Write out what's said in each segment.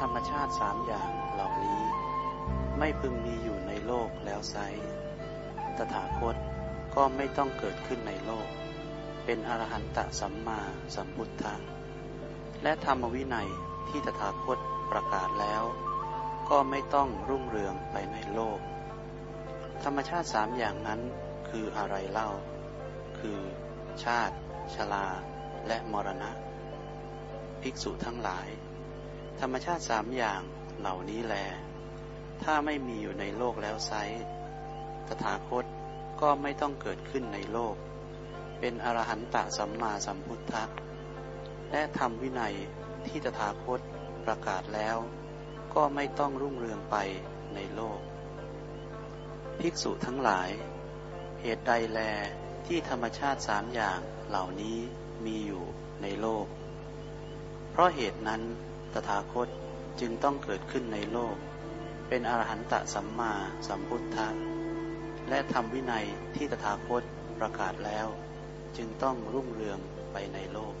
ธรรมชาติสามอย่างเหล่านี้ ไม่พึงมีอยู่ในโลกแล้วไซตถาคตก็ไม่ต้องเกิดขึ้นในโลก เป็นอรหันตสัมมาสัมพุทธะ และธรรมวินัยที่ตถาคตประกาศแล้ว ก็ไม่ต้องรุ่งเรืองไปในโลก ธรรมชาติสามอย่างนั้นคืออะไรเล่า คือ ชาติ ชลา และมรณะ ภิกษุทั้งหลาย ธรรมชาติสามอย่างเหล่านี้แล ถ้าไม่มีอยู่ในโลกแล้วไซตถาคตก็ไม่ต้องเกิดขึ้นในโลก เป็นอรหันตสัมมาสัมพุทธะ และทำวินัยที่ตถาคตประกาศแล้ว ก็ไม่ต้องรุ่งเรืองไปในโลก ภิกษุทั้งหลาย เหตุใดแลที่ธรรมชาติสามอย่างเหล่านี้มีอยู่ในโลก เพราะเหตุนั้น ตถาคตจึงต้องเกิดขึ้นในโลก เป็นอรหันตสัมมาสัมพุทธะ และทำวินัยที่ตถาคตประกาศแล้ว จึงต้องรุ่งเรืองไปในโลก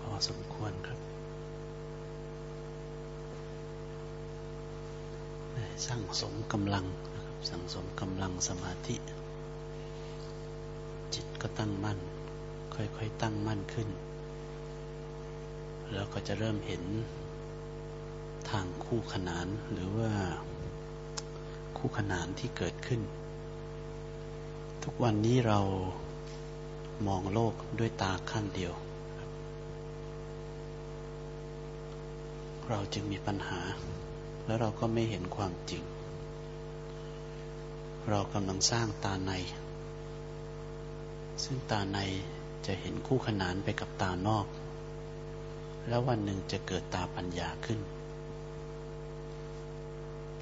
พอสมควรครับสั่งสมกำลังสั่งสมกำลังสมาธิ จิตก็ตั้งมั่น ค่อยๆตั้งมั่นขึ้นแล้วก็จะเริ่มเห็นทางคู่ขนานหรือว่าคู่ขนานที่เกิดขึ้น ทุกวันนี้เรามองโลกด้วยตาข้างเดียว เราจึงมีปัญหา แล้วเราก็ไม่เห็นความจริง เรากำลังสร้างตาใน ซึ่งตาใน จะเห็นคู่ขนานไปกับตานอก แล้ววันหนึ่งจะเกิดตาปัญญาขึ้น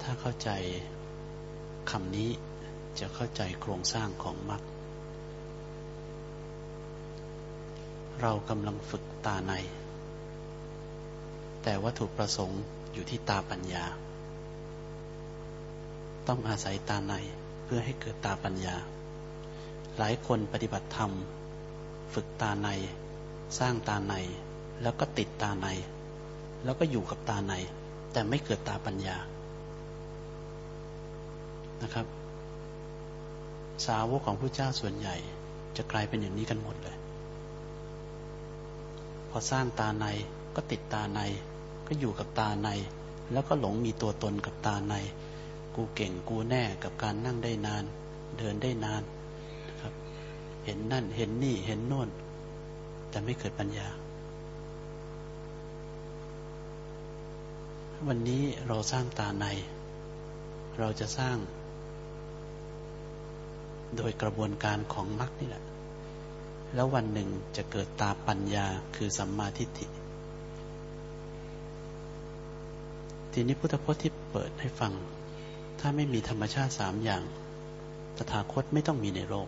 ถ้าเข้าใจคำนี้จะเข้าใจโครงสร้างของมรรคเรากำลังฝึกตาใน แต่วัตถุประสงค์อยู่ที่ตาปัญญา ต้องอาศัยตาในเพื่อให้เกิดตาปัญญา หลายคนปฏิบัติธรรม ฝึกตาใน สร้างตาใน แล้วก็ติดตาใน แล้วก็อยู่กับตาใน แต่ไม่เกิดตาปัญญานะครับ สาวกของพระเจ้าส่วนใหญ่ จะกลายเป็นอย่างนี้กันหมดเลย พอสร้างตาในก็ติดตาใน ก็อยู่กับตาใน แล้วก็หลงมีตัวตนกับตาใน กูเก่งกูแน่กับการนั่งได้นาน เดินได้นาน เห็นนั่น เห็นนี่ เห็นโน่น แต่ไม่เกิดปัญญา วันนี้เราสร้างตาใน เราจะสร้าง โดยกระบวนการของมรรคนี่แหละ แล้ววันหนึ่งจะเกิดตาปัญญาคือสัมมาทิฏฐิ ทีนี้พุทธพจน์ที่เปิดให้ฟัง ถ้าไม่มีธรรมชาติสามอย่างตถาคตไม่ต้องมีในโลก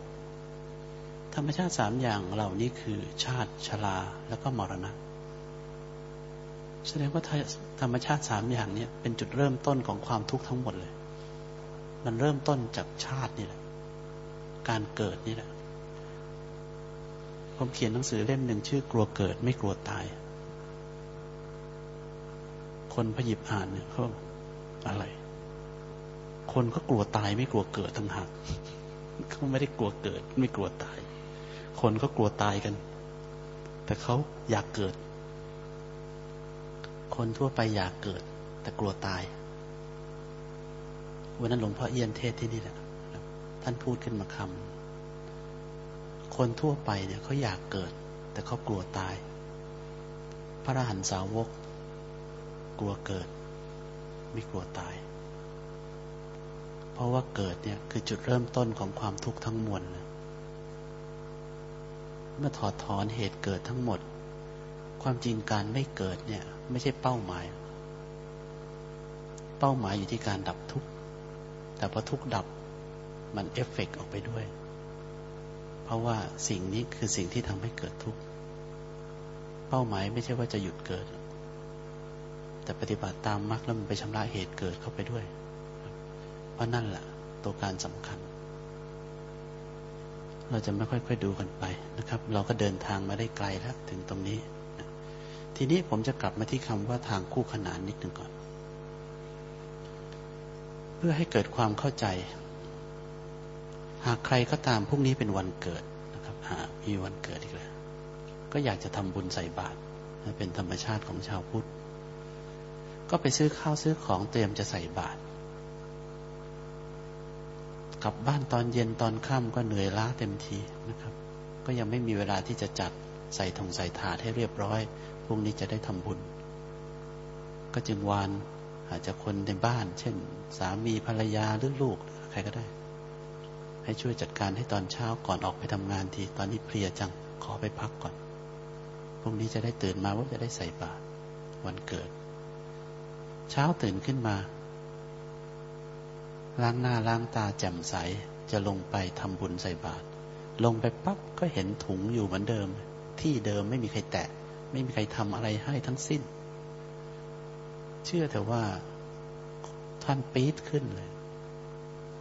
ธรรมชาติสามอย่างเหล่านี้คือ ชาติชราแล้วก็มรณะ แสดงว่าธรรมชาติสามอย่างนี้เป็นจุดเริ่มต้นของความทุกข์ทั้งหมดเลย มันเริ่มต้นจากชาตินี่แหละ การเกิดนี่แหละ ผมเขียนหนังสือเล่มหนึ่งชื่อกลัวเกิดไม่กลัวตาย คนพยิบอ่านเนี่ยเขาอะไร คนก็กลัวตายไม่กลัวเกิดทั้งหักเขาไม่ได้กลัวเกิด ไม่กลัวตาย คนก็กลัวตายกัน แต่เขาอยากเกิด คนทั่วไปอยากเกิด แต่กลัวตาย วันนั้นหลวงพ่อเอียนเทศที่นี่แหละท่านพูดขึ้นมาคำคนทั่วไปเนี่ยเขาอยากเกิด แต่เขากลัวตาย พระอรหันตสาวก กลัวเกิด ไม่กลัวตาย เพราะว่าเกิดเนี่ยคือจุดเริ่มต้นของความทุกข์ทั้งมวล เมื่อถอดถอนเหตุเกิดทั้งหมด ความจริงการไม่เกิดเนี่ย ไม่ใช่เป้าหมาย เป้าหมายอยู่ที่การดับทุกข์แต่พอทุกข์ดับมันเอฟเฟกออกไปด้วย เพราะว่าสิ่งนี้คือสิ่งที่ทำให้เกิดทุกข์เป้าหมายไม่ใช่ว่าจะหยุดเกิด แต่ปฏิบัติตามมรรคแล้วมันไปชำระเหตุเกิดเข้าไปด้วย เพราะนั่นแหละตัวการสำคัญ เราจะไม่ค่อยๆดูกันไปนะครับ เราก็เดินทางมาได้ไกลแล้วถึงตรงนี้ ทีนี้ผมจะกลับมาที่คำว่าทางคู่ขนานนิดหนึ่งก่อน เพื่อให้เกิดความเข้าใจ หากใครก็ตามพรุ่งนี้เป็นวันเกิดนะครับหามีวันเกิดอีกแล้ว ก็อยากจะทำบุญใส่บาตรเป็นธรรมชาติของชาวพุทธ ก็ไปซื้อข้าวซื้อของเตรียมจะใส่บาตร ลับบ้านตอนเย็นตอนค่ำก็เหนื่อยล้าเต็มทีนะครับ ก็ยังไม่มีเวลาที่จะจัดใส่ถงใส่ถาดให้เรียบร้อยพรุ่งนี้จะได้ทำบุญ ก็จึงวานอาจจะคนในบ้าน เช่น สามีภรรยาหรือลูกใครก็ได้ ให้ช่วยจัดการให้ตอนเช้าก่อนออกไปทำงานทีตอนนี้เพลียจังขอไปพักก่อนพรุ่งนี้จะได้ตื่นมาว่าจะได้ใส่บาตรวันเกิด เช้าตื่นขึ้นมา ล้างหน้าล้างตาแจ่มใส จะลงไปทำบุญใส่บาตรลงไปปั๊บก็เห็นถุงอยู่เหมือนเดิม ที่เดิมไม่มีใครแตะ ไม่มีใครทำอะไรให้ทั้งสิ้น เชื่อแต่ว่าท่านปี๊ดขึ้นเลย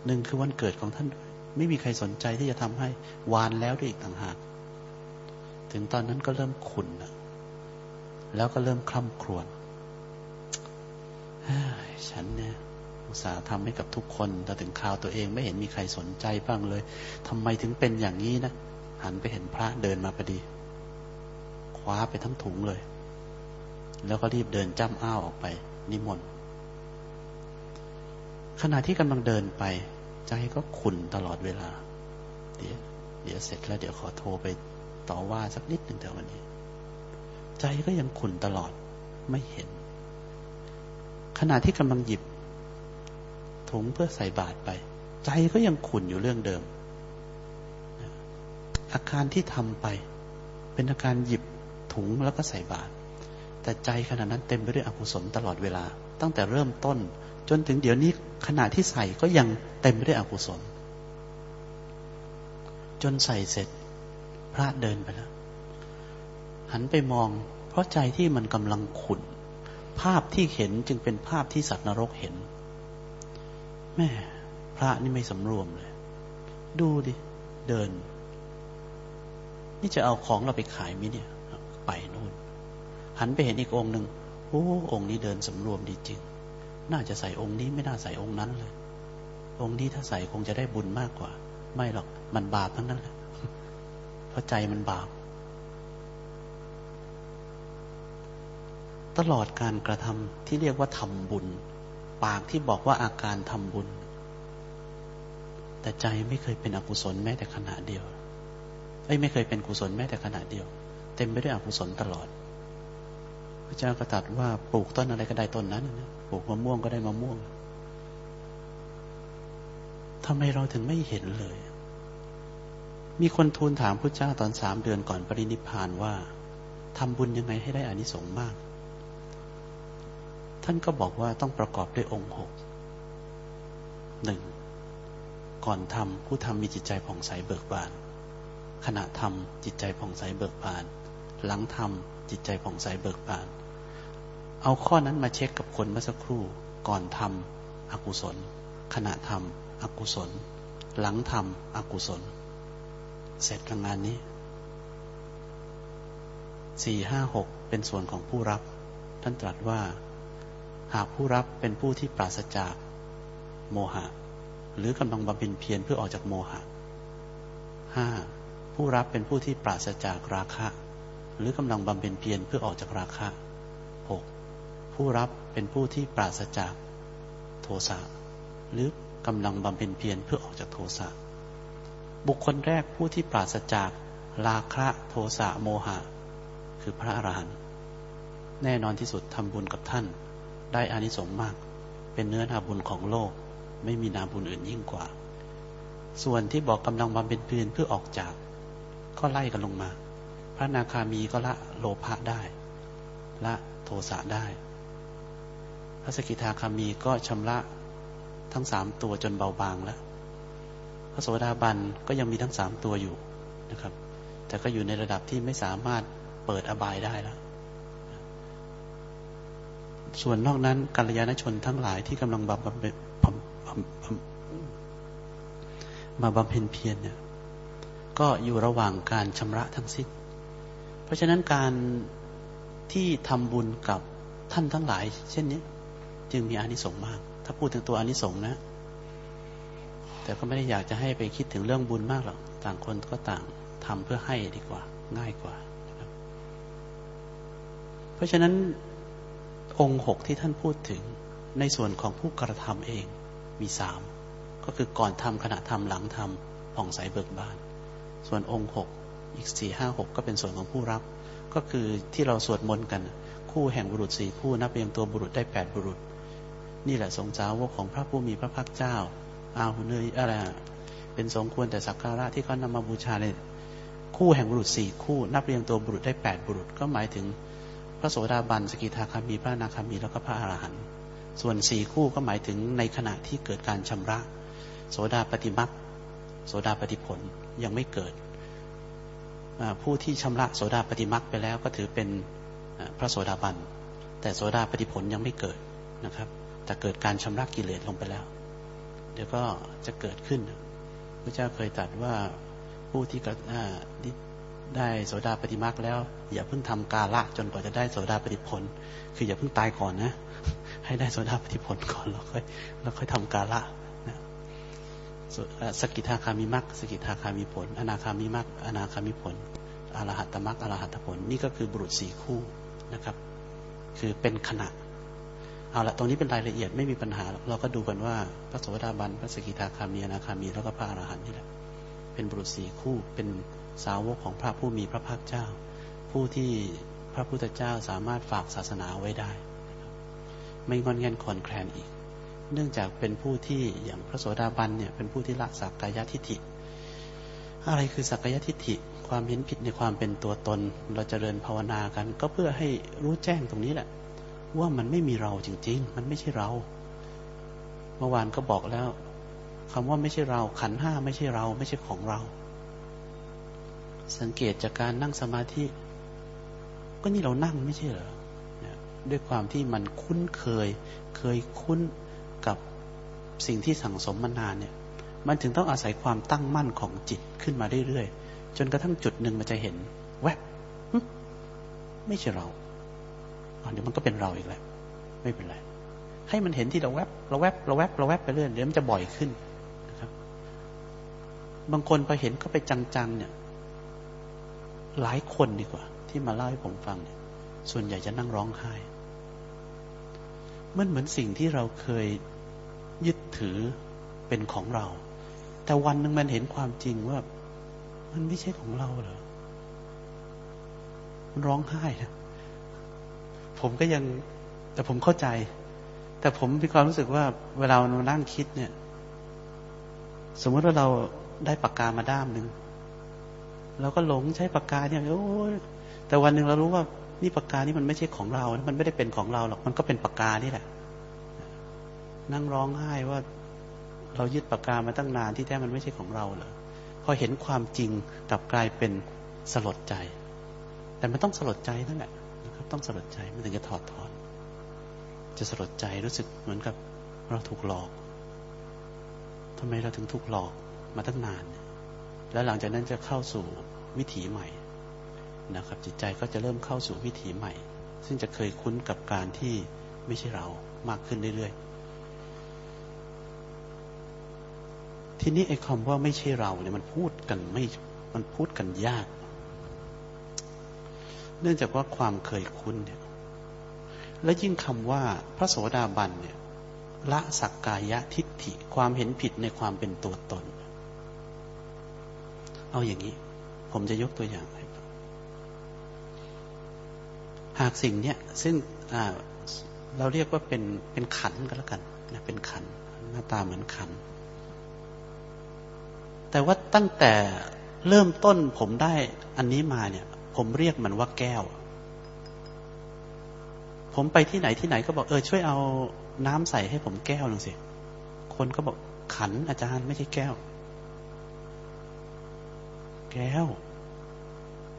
หนึ่งคือวันเกิดของท่านด้วย ไม่มีใครสนใจที่จะทำให้วานแล้วด้วยอีกต่างหาก ถึงตอนนั้นก็เริ่มขุนแล้วก็เริ่มคล่ำครวญฉันเนี่ย อุตส่าห์ทำให้กับทุกคน แต่ถึงคราวตัวเองไม่เห็นมีใครสนใจบ้างเลยทำไมถึงเป็นอย่างนี้นะ หันไปเห็นพระเดินมาพอดี คว้าไปทั้งถุงเลย แล้วก็รีบเดินจ้ำอ้าวออกไป นิมนต์ขณะที่กำลังเดินไป ใจก็ขุนตลอดเวลา เดี๋ยวเดี๋ยวเสร็จแล้วเดี๋ยวขอโทรไปต่อว่าสักนิดหนึ่งแต่วันนี้ ใจก็ยังขุนตลอดไม่เห็น ขณะที่กำลังหยิบ ถุงเพื่อใส่บาตรไป ใจก็ยังขุนอยู่เรื่องเดิม อาการที่ทำไป เป็นอาการหยิบถุงแล้วก็ใส่บาตรแต่ใจขณะนั้นเต็มไปด้วยอกุศลตลอดเวลา ตั้งแต่เริ่มต้น จนถึงเดี๋ยวนี้ขณะที่ใส่ก็ยังเต็มไปด้วยอกุศล จนใส่เสร็จ พระเดินไปแล้ว หันไปมอง เพราะใจที่มันกำลังขุนภาพที่เห็นจึงเป็นภาพที่สัตว์นรกเห็น แม่พระนี่ไม่สำรวมเลย ดูดิ เดิน นี่จะเอาของเราไปขายมิเนี่ย ไปนู่น หันไปเห็นอีกองหนึ่งโอ้องค์นี้เดินสำรวมดีจริง น่าจะใส่องค์นี้ไม่น่าใส่องค์นั้นเลย องค์นี้ถ้าใส่คงจะได้บุญมากกว่า ไม่หรอก มันบาปทั้งนั้นแหละเพราะใจมันบาป ตลอดการกระทำที่เรียกว่าทำบุญ ปากที่บอกว่าอาการทำบุญ แต่ใจไม่เคยเป็นอกุศลแม้แต่ขณะเดียวไอ้ไม่เคยเป็นกุศลแม้แต่ขณะเดียว เต็มไปด้วยอกุศลตลอด พระเจ้าก็ตรัสว่าปลูกต้นอะไรก็ได้ต้นนั้นปลูกมะม่วงก็ได้มะม่วงทำไมเราถึงไม่เห็นเลย มีคนทูลถามพระเจ้าตอนสามเดือนก่อนปรินิพานว่าทำบุญยังไงให้ได้อานิสงส์มาก ท่านก็บอกว่าต้องประกอบด้วยองค์หกหนึ่งก่อนทำผู้ทำมีจิตใจผ่องใสเบิกบาน ขณะทำจิตใจผ่องใสเบิกบาน หลังทำจิตใจผ่องใสเบิกบาน เอาข้อนั้นมาเช็คกับคนเมื่อสักครู่ ก่อนทำอกุศล ขณะทำอกุศล หลังทำอกุศล เสร็จงานนี้สี่ห้าหกเป็นส่วนของผู้รับ ท่านตรัสว่า หากผู้รับเป็นผู้ที่ปราศจากโมหะ หรือกำลังบำเพ็ญเพียรเพื่อออกจากโมหะห้าผู้รับเป็นผู้ที่ปราศจากราคะ หรือกำลังบำเพ็ญเพียรเพื่อออกจากราคะหกผู้รับเป็นผู้ที่ปราศจากโทสะหรือกำลังบำเพ็ญเพียรเพื่อออกจากโทสะบุคคลแรกผู้ที่ปราศจากราคะโทสะโมหะ คือพระอรหันต์แน่นอนที่สุดทำบุญกับท่าน ได้อานิสงส์มาก เป็นเนื้อนาบุญของโลก ไม่มีนาบุญอื่นยิ่งกว่า ส่วนที่บอกกำลังบำเพ็ญเพียรเพื่อออกจาก ก็ไล่กันลงมา พระนาคามีก็ละโลภะได้ ละโทสะได้ พระสกิทาคามีก็ชำระทั้งสามตัวจนเบาบางแล้ว พระโสดาบันก็ยังมีทั้งสามตัวอยู่นะครับ แต่ก็อยู่ในระดับที่ไม่สามารถเปิดอบายได้แล้ว ส่วนนอกนั้นกัลยาณชนทั้งหลายที่กำลังบำเพ็ญมาบำเพ็ญเพียรเนี่ย ก็อยู่ระหว่างการชำระทั้งสิ้น เพราะฉะนั้นการที่ทำบุญกับท่านทั้งหลาย เช่นนี้จึงมีอานิสงส์มาก ถ้าพูดถึงตัวอานิสงส์นะ แต่ก็ไม่ได้อยากจะให้ไปคิดถึงเรื่องบุญมากหรอก ต่างคนก็ต่างทำเพื่อให้ดีกว่า ง่ายกว่าเพราะฉะนั้น องค์หกที่ท่านพูดถึงในส่วนของผู้กระทำเองมีสามก็คือก่อนทำขณะทำหลังทำผ่องใสเบิกบาน ส่วนองค์หกอีกสี่ห้าหกก็เป็นส่วนของผู้รับ ก็คือที่เราสวดมนต์กัน คู่แห่งบุรุษสี่คู่นับเรียงตัวบุรุษได้แปดบุรุษ นี่แหละทรงสาวกของพระผู้มีพระภาคเจ้าอาหุเนยอะไรเป็นสงควรแต่สักการะที่เขานำมาบูชาในคู่แห่งบุรุษสี่คู่ นับเรียงตัวบุรุษได้แปดบุรุษ ก็หมายถึง ระโสดาบัน สกิทาคามี พระนาคามี แล้วก็พระอรหันต์ ส่วนสี่คู่ก็หมายถึงในขณะที่เกิดการชำระ โสดาปฏิมักโสดาปฏิผลยังไม่เกิด ผู้ที่ชำระโสดาปฏิมักไปแล้วก็ถือเป็นพระโสดาบัน แต่โสดาปฏิผลยังไม่เกิดนะครับแต่เกิดการชำระกิเลสลงไปแล้ว เดี๋ยวก็จะเกิดขึ้นพระเจ้าเคยตรัสว่าผู้ที่ ได้โสดาปฏิมักแล้ว อย่าเพิ่งทำกาละจนกว่าจะได้โสดาปฏิผล คืออย่าเพิ่งตายก่อนนะ ให้ได้โสดาปฏิผลก่อนแล้วค่อยแล้วค่อยทำกาละนะสกิทาคามิมักสกิทาคามีผล อนาคามิมักอนาคามิผลอรหัตตมักอรหัตผล นี่ก็คือบุรุษสี่คู่นะครับ คือเป็นขณะเอาละตรงนี้เป็นรายละเอียดไม่มีปัญหา เราก็ดูกันว่าพระโสดาบันพระสกิทาคามีอนาคามีแล้วก็พระอรหันต์นี่แหละ เป็นบุรุษสี่คู่ เป็นสาวกของพระผู้มีพระภาคเจ้า ผู้ที่พระพุทธเจ้าสามารถฝากศาสนาไว้ได้ ไม่งอนเงันคอนแคลนอีก เนื่องจากเป็นผู้ที่อย่างพระโสดาบันเนี่ยเป็นผู้ที่ละสักกายทิฏฐิ อะไรคือสักกายทิฏฐิ ความเห็นผิดในความเป็นตัวตน เราจเจริญภาวนากัน ก็เพื่อให้รู้แจ้งตรงนี้แหละ ว่ามันไม่มีเราจริง ๆ มันไม่ใช่เรา เมื่อวานก็บอกแล้ว คำว่าไม่ใช่เรา ขันห้าไม่ใช่เรา ไม่ใช่ของเรา สังเกตจากการนั่งสมาธิ ก็นี่เรานั่งไม่ใช่เหรอด้วยความที่มันคุ้นเคย เคยคุ้นกับสิ่งที่สั่งสมมานานเนี่ย มันถึงต้องอาศัยความตั้งมั่นของจิตขึ้นมาเรื่อยๆ จนกระทั่งจุดหนึ่งมันจะเห็น แวบไม่ใช่เราเดี๋ยวมันก็เป็นเราอีกแล้ว ไม่เป็นไร ให้มันเห็นที่เราแวบเราแวบเราแวบเราแวบไปเรื่อยเดี๋ยวมันจะบ่อยขึ้น บางคนพอเห็นก็ไปจังๆเนี่ย หลายคนดีกว่า ที่มาเล่าให้ผมฟังเนี่ย ส่วนใหญ่จะนั่งร้องไห้มันเหมือนสิ่งที่เราเคยยึดถือเป็นของเรา แต่วันหนึ่งมันเห็นความจริงว่า มันไม่ใช่ของเราเหรอมันร้องไห้นะผมก็ยัง แต่ผมเข้าใจ แต่ผมมีความรู้สึกว่า เวลาเรานั่งคิดเนี่ย สมมติว่าเรา ได้ปากกามาด้ามหนึ่งเราก็หลงใช้ปากกาเนี่ยโอ้แต่วันหนึ่งเรารู้ว่านี่ปากกานี่มันไม่ใช่ของเรา มันไม่ได้เป็นของเราหรอก มันก็เป็นปากกานี่แหละ นั่งร้องไห้ว่า เรายึดปากกามาตั้งนานที่แท้มันไม่ใช่ของเราเหรอพอเห็นความจริงกลับกลายเป็นสลดใจ แต่มันต้องสลดใจนั่นแหละนะครับ ต้องสลดใจมันถึงจะถอดถอน จะสลดใจรู้สึกเหมือนกับเราถูกหลอกทำไมเราถึงถูกหลอก มาตั้งนาน แล้วหลังจากนั้นจะเข้าสู่วิถีใหม่นะครับ จิตใจก็จะเริ่มเข้าสู่วิถีใหม่ ซึ่งจะเคยคุ้นกับการที่ไม่ใช่เรามากขึ้นเรื่อยๆ ทีนี้ไอ้คำว่าไม่ใช่เราเนี่ยมันพูดกันไม่ มันพูดกันยาก เนื่องจากว่าความเคยคุ้นเนี่ย และยิ่งคำว่าพระโสดาบันเนี่ยละสักกายะทิฏฐิความเห็นผิดในความเป็นตัวตน เอาอย่างนี้ ผมจะยกตัวอย่างใหากสิ่งเนี้ยซึ่งเราเรียกว่าเป็นเป็นขันก็แล้วกันนะเป็นขันหน้าตาเหมือนขัน แต่ว่าตั้งแต่เริ่มต้นผมได้อันนี้มาเนี่ย ผมเรียกมันว่าแก้ว ผมไปที่ไหนที่ไหนก็บอกเออช่วยเอาน้ำใส่ให้ผมแก้วหนึ่งสิ คนก็บอกขันอาจารย์ไม่ใช่แก้ว แก้ว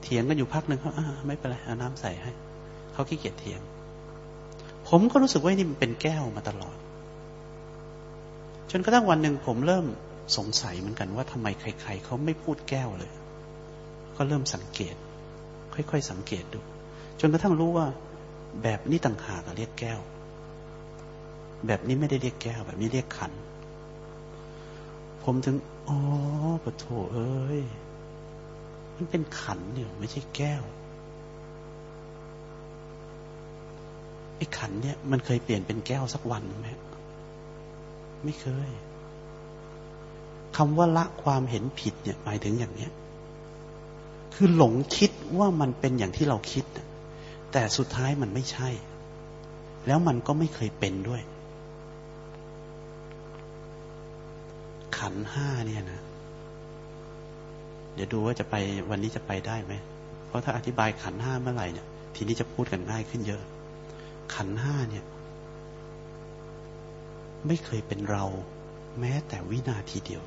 เถียงกันอยู่พักหนึ่งเขาไม่เป็นไรเอาน้ำใส่ให้เขาขี้เกียจเถียง ผมก็รู้สึกว่านี่มันเป็นแก้วมาตลอด จนกระทั่งวันหนึ่งผมเริ่มสงสัยเหมือนกันว่าทำไมใคร ๆเขาไม่พูดแก้วเลย ก็เริ่มสังเกต ค่อยๆสังเกตดู จนกระทั่งรู้ว่า แบบนี้ต่างหากเรียกแก้ว แบบนี้ไม่ได้เรียกแก้ว แบบนี้เรียกขัน ผมถึง อ๋อปะโถเอ้ย มันเป็นขันเนี่ยไม่ใช่แก้วไอ้ขันเนี่ยมันเคยเปลี่ยนเป็นแก้วสักวันไหมไม่เคยคำว่าละความเห็นผิดเนี่ยหมายถึงอย่างเนี้ย คือหลงคิดว่ามันเป็นอย่างที่เราคิด แต่สุดท้ายมันไม่ใช่ แล้วมันก็ไม่เคยเป็นด้วย ขันห้าเนี่ยนะ เดี๋ยวดูว่าจะไปวันนี้จะไปได้ไหม เพราะถ้าอธิบายขันห้าเมื่อไหร่เนี่ย ทีนี้จะพูดกันง่ายขึ้นเยอะ ขันห้าเนี่ย ไม่เคยเป็นเรา แม้แต่วินาทีเดียว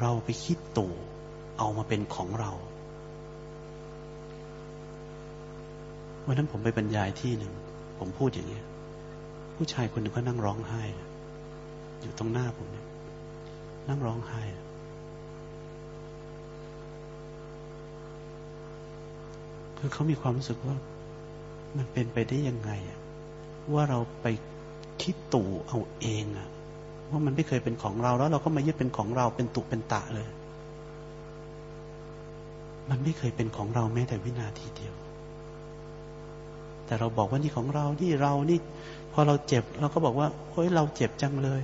เราไปคิดตู่เอามาเป็นของเราวันนั้นผมไปบรรยายที่หนึ่ง ผมพูดอย่างนี้ผู้ชายคนหนึ่งก็นั่งร้องไห้ อยู่ตรงหน้าผมเนี่ย นั่งร้องไห้ คือเขามีความรู้สึกว่า มันเป็นไปได้ยังไงว่าเราไปคิดตู่เอาเองอะว่ามันไม่เคยเป็นของเราแล้ว เราก็มายึดเป็นของเราเป็นตุเป็นตะเลย มันไม่เคยเป็นของเราแม้แต่วินาทีเดียว แต่เราบอกว่านี่ของเรานี่เรานี่ พอเราเจ็บ เราก็บอกว่าเฮ้ยเราเจ็บจังเลย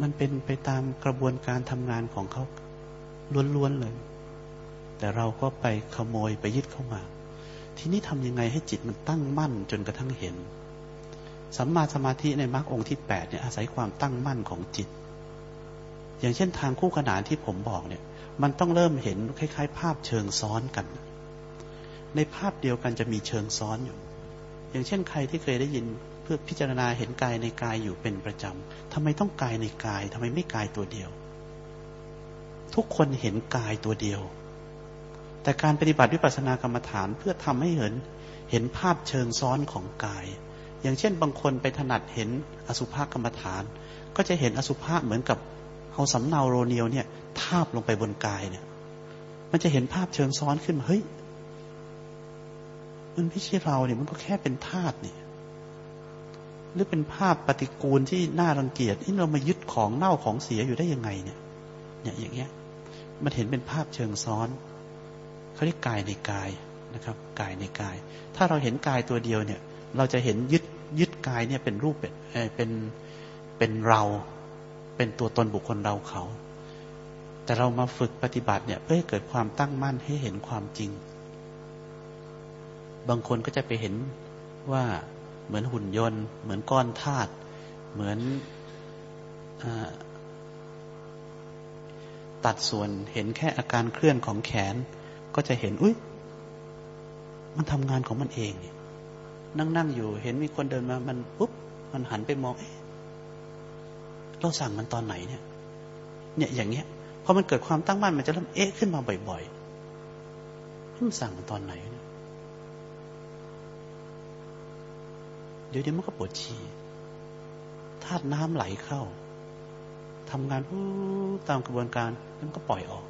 มันเป็นไปตามกระบวนการทำงานของเขาล้วนๆเลย แต่เราก็ไปขโมยไปยึดเข้ามา ทีนี้ทำยังไงให้จิตมันตั้งมั่นจนกระทั่งเห็น สัมมาสมาธิในมรรคองค์ที่แปดเนี่ยอาศัยความตั้งมั่นของจิต อย่างเช่นทางคู่ขนานที่ผมบอกเนี่ย มันต้องเริ่มเห็นคล้าย ๆ ภาพเชิงซ้อนกัน ในภาพเดียวกันจะมีเชิงซ้อนอยู่ อย่างเช่นใครที่เคยได้ยินเพื่อพิจารณาเห็นกายในกายอยู่เป็นประจำทำไมต้องกายในกายทำไมไม่กายตัวเดียว ทุกคนเห็นกายตัวเดียว แต่การปฏิบัติวิปัสสนากรรมฐานเพื่อทำให้เห็นเห็นภาพเชิงซ้อนของกาย อย่างเช่นบางคนไปถนัดเห็นอสุภกรรมฐาน ก็จะเห็นอสุภะเหมือนกับเอาสำเนาโรเนียวเนี่ยทาบลงไปบนกายเนี่ย มันจะเห็นภาพเชิงซ้อนขึ้นมาเฮ้ยมันไม่ใช่เราเนี่ยมันก็แค่เป็นธาตุเนี่ยหรือเป็นภาพปฏิกูลที่น่ารังเกียจที่เรามายึดของเน่าของเสียอยู่ได้ยังไงเนี่ย เนี่ยอย่างเงี้ย มันเห็นเป็นภาพเชิงซ้อน เขาเรียกกายในกายนะครับ กายในกาย ถ้าเราเห็นกายตัวเดียวเนี่ย เราจะเห็นยึดยึดกายเนี่ยเป็นรูปเป็นเป็นเป็นเราเป็นตัวตนบุคคลเราเขา แต่เรามาฝึกปฏิบัติเนี่ยเพื่อเกิดความตั้งมั่นให้เห็นความจริง บางคนก็จะไปเห็นว่าเหมือนหุ่นยนต์ เหมือนก้อนธาตุเหมือนอตัดส่วนเห็นแค่อาการเคลื่อนของแขน ก็จะเห็น อุ้ยมันทำงานของมันเองเนี่ย นั่งนั่งอยู่ เห็นมีคนเดินมา มันปุ๊บ มันหันไปมอง เอ๊ะ เราสั่งมันตอนไหนเนี่ย เนี่ยอย่างเงี้ย พอมันเกิดความตั้งมั่นมันจะเริ่มเอ๊ะขึ้นมาบ่อยๆมันสั่งมันตอนไหนเนี่ยเดี๋ยวเดี๋ยวมันก็ปวดฉี่ธาตุน้ำไหลเข้าทำงานผู้ตามกระบวนการแล้วมันก็ปล่อยออก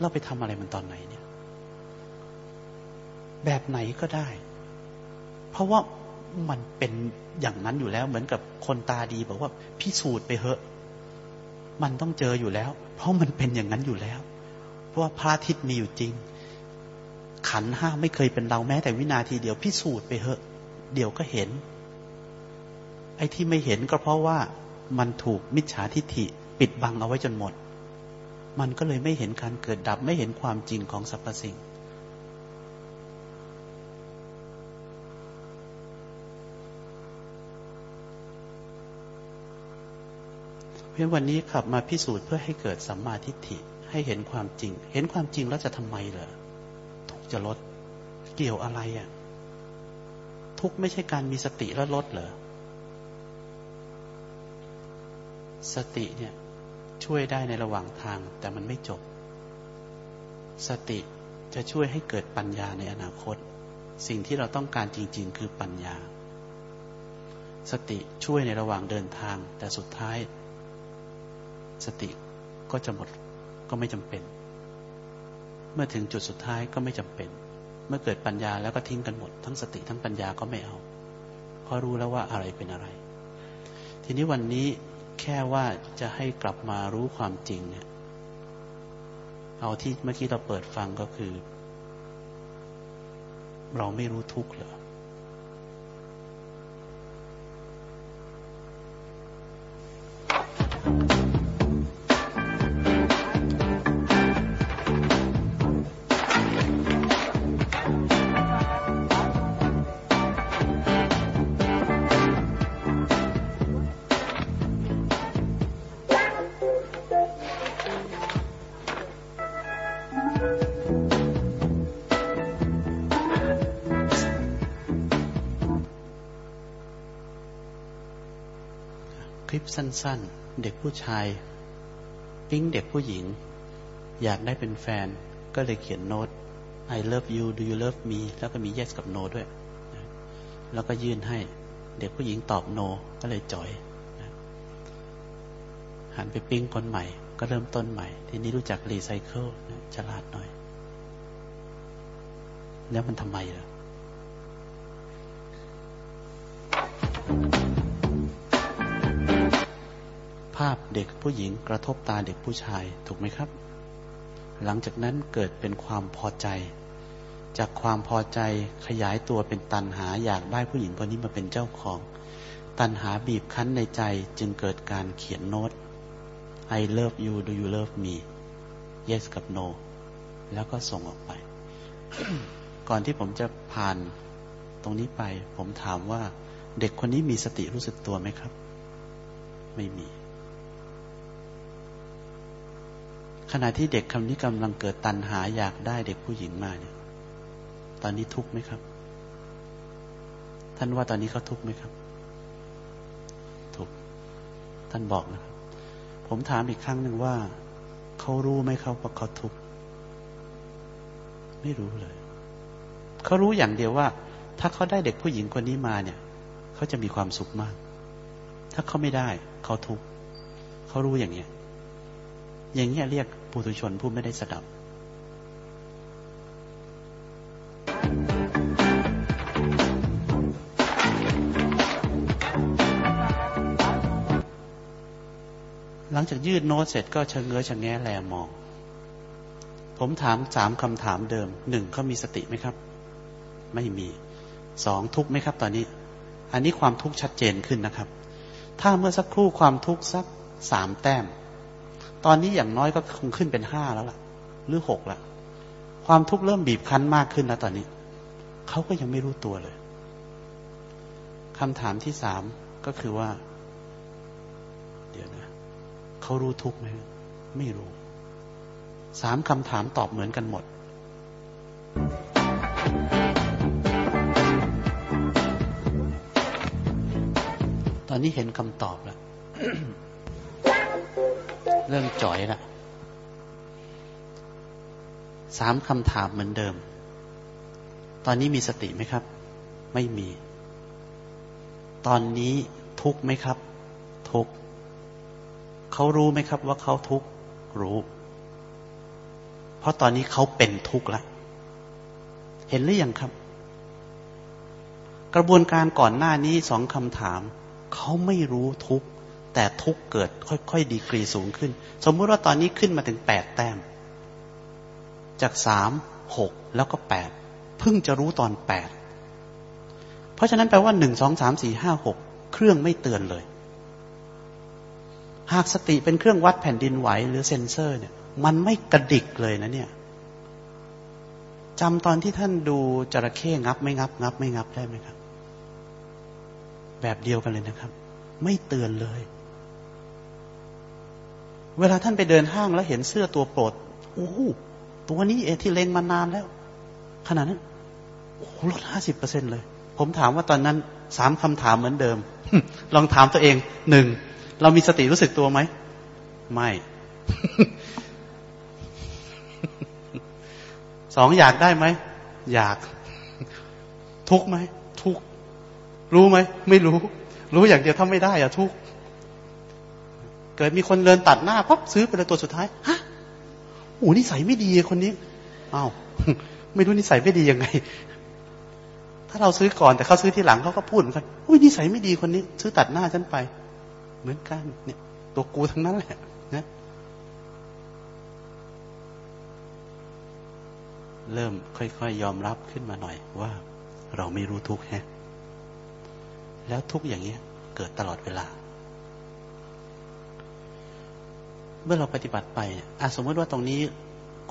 เราไปทำอะไรมันตอนไหนเนี่ย แบบไหนก็ได้ เพราะว่ามันเป็นอย่างนั้นอยู่แล้ว เหมือนกับคนตาดีบอกว่าพิสูจน์ไปเหอะ มันต้องเจออยู่แล้ว เพราะมันเป็นอย่างนั้นอยู่แล้ว เพราะว่าพระอาทิตย์มีอยู่จริง ขันห้าไม่เคยเป็นเราแม้แต่วินาทีเดียวพิสูจน์ไปเหอะ เดี๋ยวก็เห็น ไอ้ที่ไม่เห็นก็เพราะว่ามันถูกมิจฉาทิฏฐิ ปิดบังเอาไว้จนหมด มันก็เลยไม่เห็นการเกิดดับไม่เห็นความจริงของสรรพสิ่ง เพราะวันนี้ขับมาพิสูจน์เพื่อให้เกิดสัมมาทิฏฐิให้เห็นความจริง เห็นความจริงแล้วจะทำไมเหรอทุกจะลด เกี่ยวอะไรอะ่ะ ทุกไม่ใช่การมีสติแล้วลดเหรอสติเนี่ย ช่วยได้ในระหว่างทาง แต่มันไม่จบ สติจะช่วยให้เกิดปัญญาในอนาคต สิ่งที่เราต้องการจริง ๆ คือปัญญา สติช่วยในระหว่างเดินทาง แต่สุดท้าย สติก็จะหมดก็ไม่จำเป็น เมื่อถึงจุดสุดท้ายก็ไม่จำเป็น เมื่อเกิดปัญญาแล้วก็ทิ้งกันหมด ทั้งสติทั้งปัญญาก็ไม่เอา เพราะรู้แล้วว่าอะไรเป็นอะไร ทีนี้วันนี้ แค่ว่าจะให้กลับมารู้ความจริงเนี่ย เอาที่เมื่อกี้เราเปิดฟังก็คือ เราไม่รู้ทุกข์เหรอ สั้น ๆ เด็กผู้ชายปิ๊งเด็กผู้หญิง อยากได้เป็นแฟน ก็เลยเขียนโน้ต I love you do you love me แล้วก็มี yes กับ no ด้วย แล้วก็ยื่นให้ เด็กผู้หญิงตอบ no ก็เลยจ่อยหันไปปิ๊งคนใหม่ ก็เริ่มต้นใหม่ ทีนี้รู้จักรีไซเคิลฉลาดหน่อย แล้วมันทำไมล่ะภาพเด็กผู้หญิงกระทบตาเด็กผู้ชายถูกไหมครับ หลังจากนั้นเกิดเป็นความพอใจ จากความพอใจขยายตัวเป็นตันหาอยากได้ผู้หญิงคนนี้มาเป็นเจ้าของ ตันหาบีบคั้นในใจจึงเกิดการเขียนโน้ต I love you do you love me yes กับ no แล้วก็ส่งออกไป ก่อนที่ผมจะผ่านตรงนี้ไป ผมถามว่า เด็กคนนี้มีสติรู้สึกตัวไหมครับ ไม่มี ขณะที่เด็กคำนี้กำลังเกิดตัณหาอยากได้เด็กผู้หญิงมาเนี่ย ตอนนี้ทุกข์ไหมครับ ท่านว่าตอนนี้เขาทุกข์ไหมครับ ทุกข์ท่านบอกนะครับ ผมถามอีกครั้งหนึ่งว่าเขารู้ไหมครับว่าเขาทุกข์ไม่รู้เลย เขารู้อย่างเดียวว่า ถ้าเขาได้เด็กผู้หญิงคนนี้มาเนี่ย เขาจะมีความสุขมาก ถ้าเขาไม่ได้ เขาทุกข์เขารู้อย่างเนี้ยอย่างนี้เรียก ปุถุชนผู้ไม่ได้สดับหลังจากยืดโน้ตเสร็จก็เชงเง้อชะแงแลมอง ผมถามสามคำถามเดิม หนึ่งเขามีสติไหมครับ ไม่มี สองทุกไหมครับ ตอนนี้ อันนี้ความทุกข์ชัดเจนขึ้นนะครับ ถ้าเมื่อสักครู่ความทุกข์สักสามแต้ม ตอนนี้อย่างน้อยก็คงขึ้นเป็นห้าแล้วล่ะ หรือหกละความทุกข์เริ่มบีบคั้นมากขึ้นแล้วตอนนี้ เขาก็ยังไม่รู้ตัวเลยคำถามที่สามก็คือว่า เดี๋ยวนะเขารู้ทุกข์ไหมไม่รู้สามคำถามตอบเหมือนกันหมด ตอนนี้เห็นคำตอบแล้ว เริ่มจ่อยละสามคำถามเหมือนเดิม ตอนนี้มีสติไหมครับ ไม่มี ตอนนี้ทุกไหมครับ ทุก เขารู้ไหมครับว่าเขาทุกรู้ เพราะตอนนี้เขาเป็นทุกข์แล้วเห็นหรือยังครับ กระบวนการก่อนหน้านี้สองคำถาม เขาไม่รู้ทุกข์ แต่ทุกเกิดค่อยๆดีกรีสูงขึ้น สมมุติว่าตอนนี้ขึ้นมาถึงแปดแต้ม จากสามหกแล้วก็แปดเพิ่งจะรู้ตอนแปดเพราะฉะนั้นแปลว่าหนึ่งสองสามสี่ห้าหกเครื่องไม่เตือนเลย หากสติเป็นเครื่องวัดแผ่นดินไหวหรือเซนเซอร์เนี่ย มันไม่กระดิกเลยนะเนี่ยจำตอนที่ท่านดูจระเข้งับ ไม่งับ งับ ไม่งับได้ไหมครับ แบบเดียวกันเลยนะครับ ไม่เตือนเลย เวลาท่านไปเดินห้างแล้วเห็นเสื้อตัวโปรดโอ้โตัวนี้เอที่เล็งมานานแล้ว ขนาดนั้นโอ้ลดห้าสิบเปอร์เซ็นเลย ผมถามว่าตอนนั้นสามคำถามเหมือนเดิม ลองถามตัวเองหนึ่งเรามีสติรู้สึกตัวไหม ไม่สองอยากได้ไหม อยาก ทุกไหม ทุก รู้ไหม ไม่รู้ รู้อย่างเดียวถ้าไม่ได้อะทุก เกิดมีคนเดินตัดหน้าปั๊บซื้อไปเลยตัวสุดท้ายฮะโอ้นิสัยไม่ดีคนนี้อ้าวไม่รู้นิสัยไม่ดียังไง ถ้าเราซื้อก่อนแต่เขาซื้อที่หลังเขาก็พูดเหมือนกันอุ้ยนิสัยไม่ดีคนนี้ ซื้อตัดหน้าฉันไป เหมือนกัน เนี่ย ตัวกูทั้งนั้นแหละนะเริ่มค่อยๆยอมรับขึ้นมาหน่อยว่าเราไม่รู้ทุกข์แฮะแล้วทุกอย่างนี้ย เกิดตลอดเวลา เมื่อเราปฏิบัติไปอาสมมติว่าตรงนี้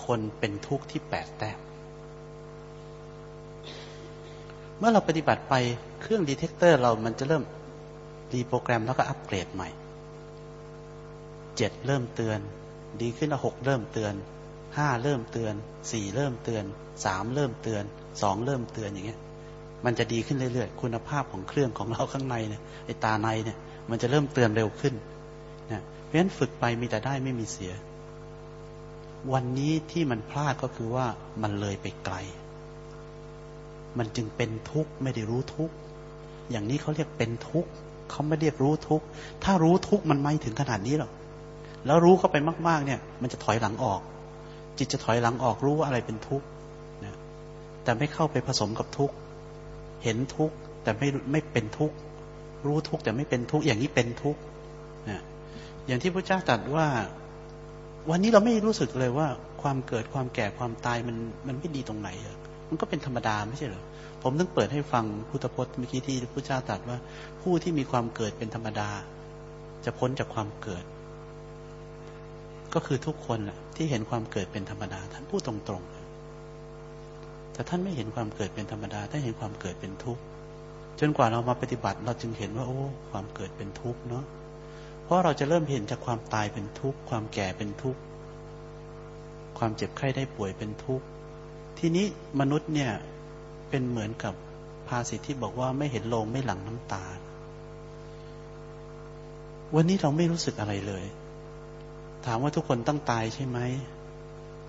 คนเป็นทุกข์ที่แปดแต้มเมื่อเราปฏิบัติไปเครื่อง detector เรามันจะเริ่ม reprogram แล้วก็อัปเกรดใหม่เจ็ดเริ่มเตือน ดีขึ้นหกเริ่มเตือนห้าเริ่มเตือนสี่เริ่มเตือนสามเริ่มเตือนสองเริ่มเตือนอย่างเงี้ย มันจะดีขึ้นเรื่อยๆ คุณภาพของเครื่องของเราข้างในเนี่ยไอตาในเนี่ย มันจะเริ่มเตือนเร็วขึ้น เพราะฉะนั้นฝึกไปมีแต่ได้ไม่มีเสีย วันนี้ที่มันพลาดก็คือว่ามันเลยไปไกล มันจึงเป็นทุกข์ไม่ได้รู้ทุกข์ อย่างนี้เขาเรียกเป็นทุกข์เขาไม่เรียกรู้ทุกข์ ถ้ารู้ทุกข์มันไม่ถึงขนาดนี้หรอก แล้วรู้เข้าไปมากๆ เนี่ย มันจะถอยหลังออก จิตจะถอยหลังออกรู้ว่าอะไรเป็นทุกข์นะแต่ไม่เข้าไปผสมกับทุกข์ เห็นทุกข์แต่ไม่ไม่เป็นทุกข์ รู้ทุกข์แต่ไม่เป็นทุกข์ อย่างนี้เป็นทุกข์ อย่างที่พระเจ้าตรัสว่า วันนี้เราไม่รู้สึกเลยว่า ความเกิดความแก่ความตายมันมันไม่ดีตรงไหนอะมันก็เป็นธรรมดาไม่ใช่เหรอผมต้องเปิดให้ฟังพุทธพจน์เมื่อกี้ที่พระเจ้าตรัสว่า ผู้ที่มีความเกิดเป็นธรรมดา จะพ้นจากความเกิด ก็คือทุกคนแหละที่เห็นความเกิดเป็นธรรมดา ท่านพูดตรงๆแต่ท่านไม่เห็นความเกิดเป็นธรรมดาท่านเห็นความเกิดเป็นทุกข์จนกว่าเรามาปฏิบัติเราจึงเห็นว่า โอ้ ความเกิดเป็นทุกข์เนาะ เพราะเราจะเริ่มเห็นจากความตายเป็นทุกข์ ความแก่เป็นทุกข์ ความเจ็บไข้ได้ป่วยเป็นทุกข์ ทีนี้มนุษย์เนี่ยเป็นเหมือนกับภาษิตที่บอกว่าไม่เห็นโลงไม่หลังน้ำตา วันนี้เราไม่รู้สึกอะไรเลย ถามว่าทุกคนต้องตายใช่ไหม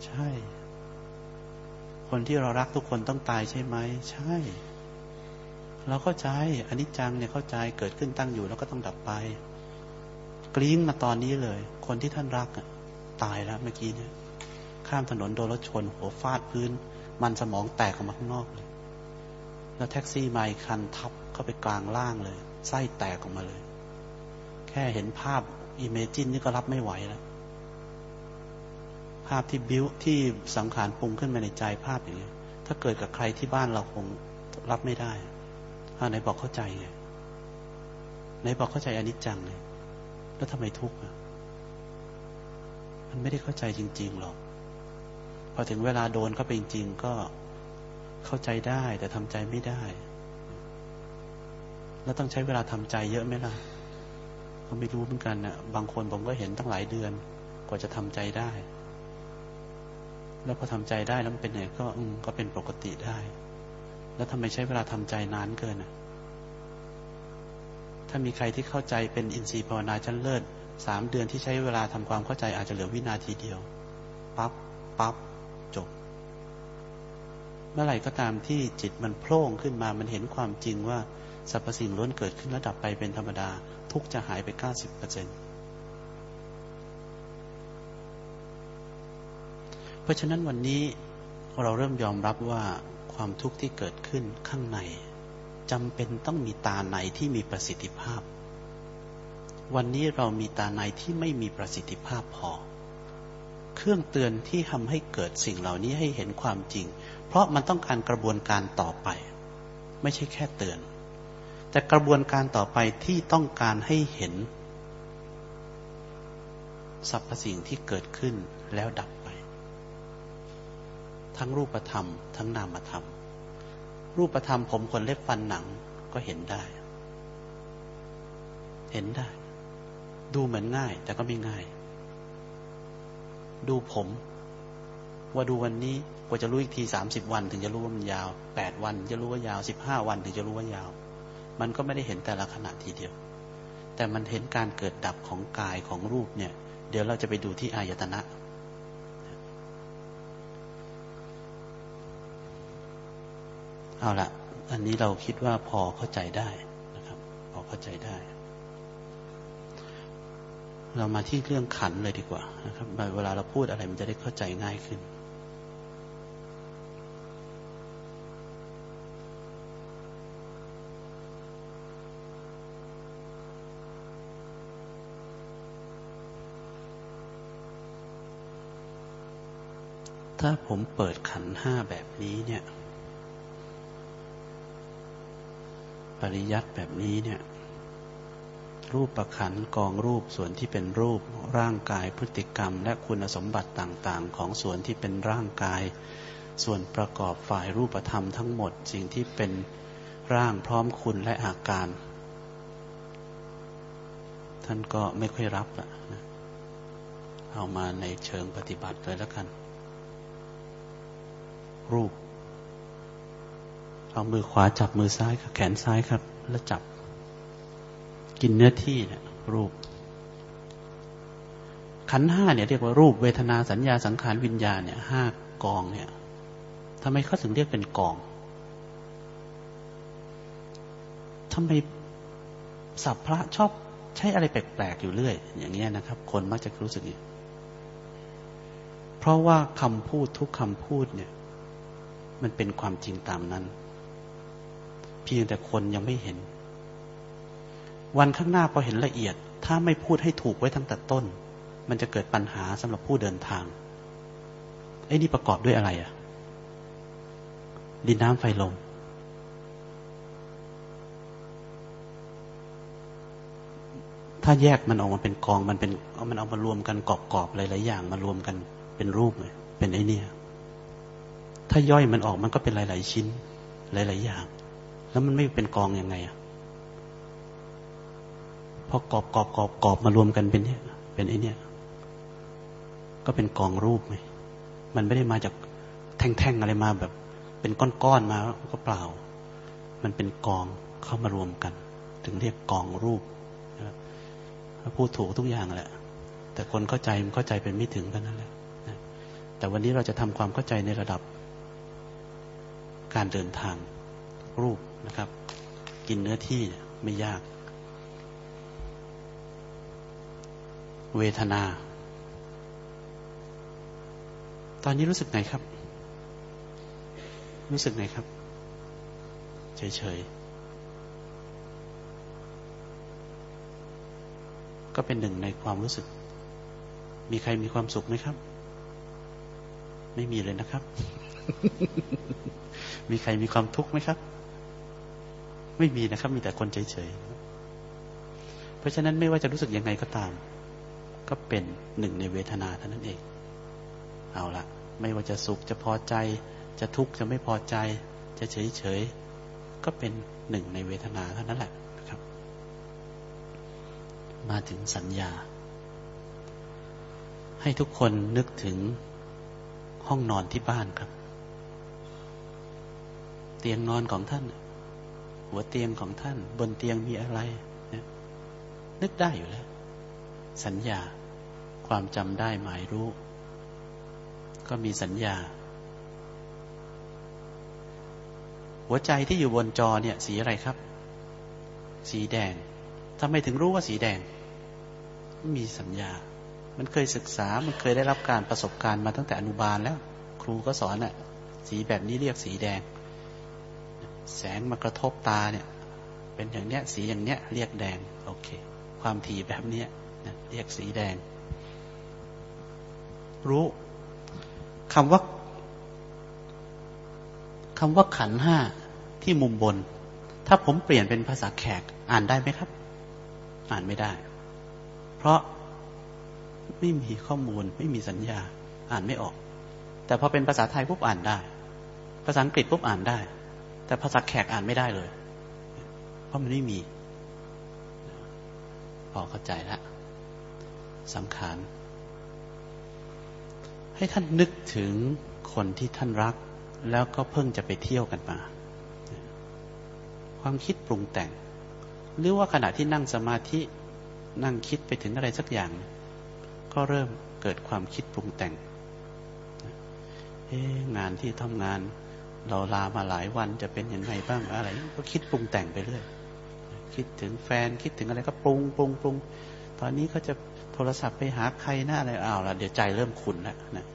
ใช่ คนที่เรารักทุกคนต้องตายใช่ไหม ใช่ เราเข้าใจอันนี้จังเนี่ยเข้าใจเกิดขึ้นตั้งอยู่แล้วก็ต้องดับไป กลิ้งมาตอนนี้เลย คนที่ท่านรักอะ ตายแล้วเมื่อกี้เนี่ย ข้ามถนนโดนรถชน หัวฟาดพื้น มันสมองแตกออกมาข้างนอกเลย แล้วแท็กซี่มาอีกคันทับเข้าไปกลางล่างเลย ไส้แตกออกมาเลย แค่เห็นภาพอิเมจินนี่ก็รับไม่ไหวแล้วภาพที่บิ้วที่สังขารปรุงขึ้นมาในใจภาพอย่างนี้ถ้าเกิดกับใครที่บ้านเราคงรับไม่ได้อาไหนบอกเข้าใจไงไหนบอกเข้าใจอนิจจังเลย แล้วทำไมทุกข์อะมันไม่ได้เข้าใจจริง ๆ หรอก พอถึงเวลาโดนเข้าไปจริง ๆ ก็เข้าใจได้แต่ทำใจไม่ได้ แล้วต้องใช้เวลาทำใจเยอะไหมล่ะก็ไม่รู้เหมือนกันนะบางคนผมก็เห็นตั้งหลายเดือน กว่าจะทำใจได้ แล้วพอทำใจได้แล้วมันเป็นไงก็อืมก็เป็นปกติได้ แล้วทำไมใช้เวลาทำใจนานเกินอะ ถ้ามีใครที่เข้าใจเป็นอินทรีย์ภาวนาชั้นเลิศสามเดือนที่ใช้เวลาทำความเข้าใจอาจจะเหลือวินาทีเดียว ปั๊บปั๊บเมื่อไหร่ก็ตามที่จิตมันโพล่งขึ้นมามันเห็นความจริงว่าสรรพสิ่งล้วนเกิดขึ้นระดับไปเป็นธรรมดา ทุกจะหายไปเก้าสิบเปอร์เซ็นเพราะฉะนั้นวันนี้เราเริ่มยอมรับว่าความทุกข์ที่เกิดขึ้นข้างใน จำเป็นต้องมีตาในที่มีประสิทธิภาพ วันนี้เรามีตาในที่ไม่มีประสิทธิภาพพอ เครื่องเตือนที่ทำให้เกิดสิ่งเหล่านี้ให้เห็นความจริง เพราะมันต้องการกระบวนการต่อไป ไม่ใช่แค่เตือน แต่กระบวนการต่อไปที่ต้องการให้เห็นสรรพสิ่งที่เกิดขึ้นแล้วดับไป ทั้งรูปธรรม ทั้งนามธรรม รูปธรรมผมคนเล็บฟันหนังก็เห็นได้ เห็นได้ ดูเหมือนง่าย แต่ก็ไม่ง่าย ดูผม ว่าดูวันนี้กว่าจะรู้อีกทีสามสิบวัน ถึงจะรู้ว่ามันยาวแปดวัน จะรู้ว่ายาวสิบห้าวัน ถึงจะรู้ว่ายาว มันก็ไม่ได้เห็นแต่ละขณะทีเดียว แต่มันเห็นการเกิดดับของกายของรูปเนี่ย เดี๋ยวเราจะไปดูที่อายตนะ เอาละอันนี้เราคิดว่าพอเข้าใจได้นะครับ พอเข้าใจได้ เรามาที่เรื่องขันเลยดีกว่านะครับเวลาเราพูดอะไรมันจะได้เข้าใจง่ายขึ้นถ้าผมเปิดขันห้าแบบนี้เนี่ย ปริยัติแบบนี้เนี่ย รูปประขันกองรูปส่วนที่เป็นรูปร่างกายพฤติกรรม และคุณสมบัติต่างๆ ของส่วนที่เป็นร่างกาย ส่วนประกอบฝ่ายรูปธรรมทั้งหมดสิ่งที่เป็นร่างพร้อมคุณและอาการ ท่านก็ไม่ค่อยรับอะนะเอามาในเชิงปฏิบัติเลยแล้วกัน รูป เอามือขวาจับมือซ้ายครับแขนซ้ายครับ แล้วจับ กินเนื้อที่เนี่ยรูป ขันห้าเนี่ยเรียกว่ารูปเวทนาสัญญาสังขารวิญญาณเนี่ยห้ากองเนี่ยทำไมเขาถึงเรียกเป็นกองทำไมสัพพระชอบใช้อะไรแปลกๆอยู่เรื่อย อย่างเงี้ยนะครับ คนมักจะรู้สึกอย่างเพราะว่าคำพูดทุกคำพูดเนี่ย มันเป็นความจริงตามนั้น เพียงแต่คนยังไม่เห็น วันข้างหน้าพอเห็นละเอียด ถ้าไม่พูดให้ถูกไว้ตั้งแต่ต้น มันจะเกิดปัญหาสำหรับผู้เดินทางไอ้นี่ประกอบด้วยอะไรอะ่ะ ดินน้ำไฟลมถ้าแยกมันออกมาเป็นกองมันเป็นมันเอามารวมกันกรอบๆหลายๆอย่างมารวมกันเป็นรูปเลยเป็นไอเนี่ย ถ้าย่อยมันออกมันก็เป็นหลาย ๆ ชิ้น หลาย ๆ อย่าง แล้วมันไม่เป็นกองยังไงอะพอกรอบกรอบกรอบกรอบมารวมกันเป็นเนี่ยเป็นไอเนี่ย ก็เป็นกองรูปไหมมันไม่ได้มาจากแท่งๆอะไรมาแบบ เป็นก้อนๆมาก็เปล่า มันเป็นกองเข้ามารวมกัน ถึงเรียกกองรูปพูดถูกทุกอย่างแหละ แต่คนเข้าใจมันเข้าใจเป็นไม่ถึงกันนั่นแหละแต่วันนี้เราจะทำความเข้าใจในระดับ การเดินทางรูป นะครับ กินเนื้อที่ไม่ยาก เวทนา ตอนนี้รู้สึกไงครับ รู้สึกไงครับ เฉยๆ ก็เป็นหนึ่งในความรู้สึก มีใครมีความสุขไหมครับ ไม่มีเลยนะครับ มีใครมีความทุกข์ไหมครับ ไม่มีนะครับ มีแต่คนเฉยๆ เพราะฉะนั้นไม่ว่าจะรู้สึกยังไงก็ตาม ก็เป็นหนึ่งในเวทนาเท่านั้นเอง เอาละไม่ว่าจะสุขจะพอใจ จะทุกข์จะไม่พอใจ จะเฉยๆ ก็เป็นหนึ่งในเวทนาเท่านั้นแหละครับ มาถึงสัญญา ให้ทุกคนนึกถึงห้องนอนที่บ้านครับ เตียงนอนของท่าน หัวเตียงของท่าน บนเตียงมีอะไรนึกได้อยู่แล้ว สัญญาความจำได้หมายรู้ ก็มีสัญญา หัวใจที่อยู่บนจอเนี่ย สีอะไรครับ สีแดงทำไมถึงรู้ว่าสีแดง มีสัญญา มันเคยศึกษา มันเคยได้รับการประสบการณ์มาตั้งแต่อนุบาลแล้ว ครูก็สอนอะ่ะ สีแบบนี้เรียกสีแดง แสงมากระทบตาเนี่ย เป็นอย่างเนี้ย สีอย่างเนี้ย เรียกแดง โอเค ความถี่แบบเนี้ยเรียกสีแดง รู้คำว่าคำว่าขันห้าที่มุมบน ถ้าผมเปลี่ยนเป็นภาษาแขกอ่านได้ไหมครับ อ่านไม่ได้ เพราะไม่มีข้อมูล ไม่มีสัญญา อ่านไม่ออก แต่พอเป็นภาษาไทยปุ๊บอ่านได้ ภาษาอังกฤษปุ๊บอ่านได้ แต่ภาษาแขกอ่านไม่ได้เลย เพราะมันไม่มี พอเข้าใจแล้วสังขาร ให้ท่านนึกถึงคนที่ท่านรัก แล้วก็เพิ่งจะไปเที่ยวกันมา ความคิดปรุงแต่ง หรือว่าขณะที่นั่งสมาธินั่งคิดไปถึงอะไรสักอย่าง ก็เริ่มเกิดความคิดปรุงแต่งเอ๊งานที่ทำงาน เราลามาหลายวันจะเป็นยังไงบ้างอะไร ก็คิดปรุงแต่งไปเรื่อยคิดถึงแฟนคิดถึงอะไรก็ปรุงปรุงปรุงตอนนี้เขาจะโทรศัพท์ไปหาใครหน้าอะไรอ้าวแล้วเดี๋ยวใจเริ่มขุนแล้วนะ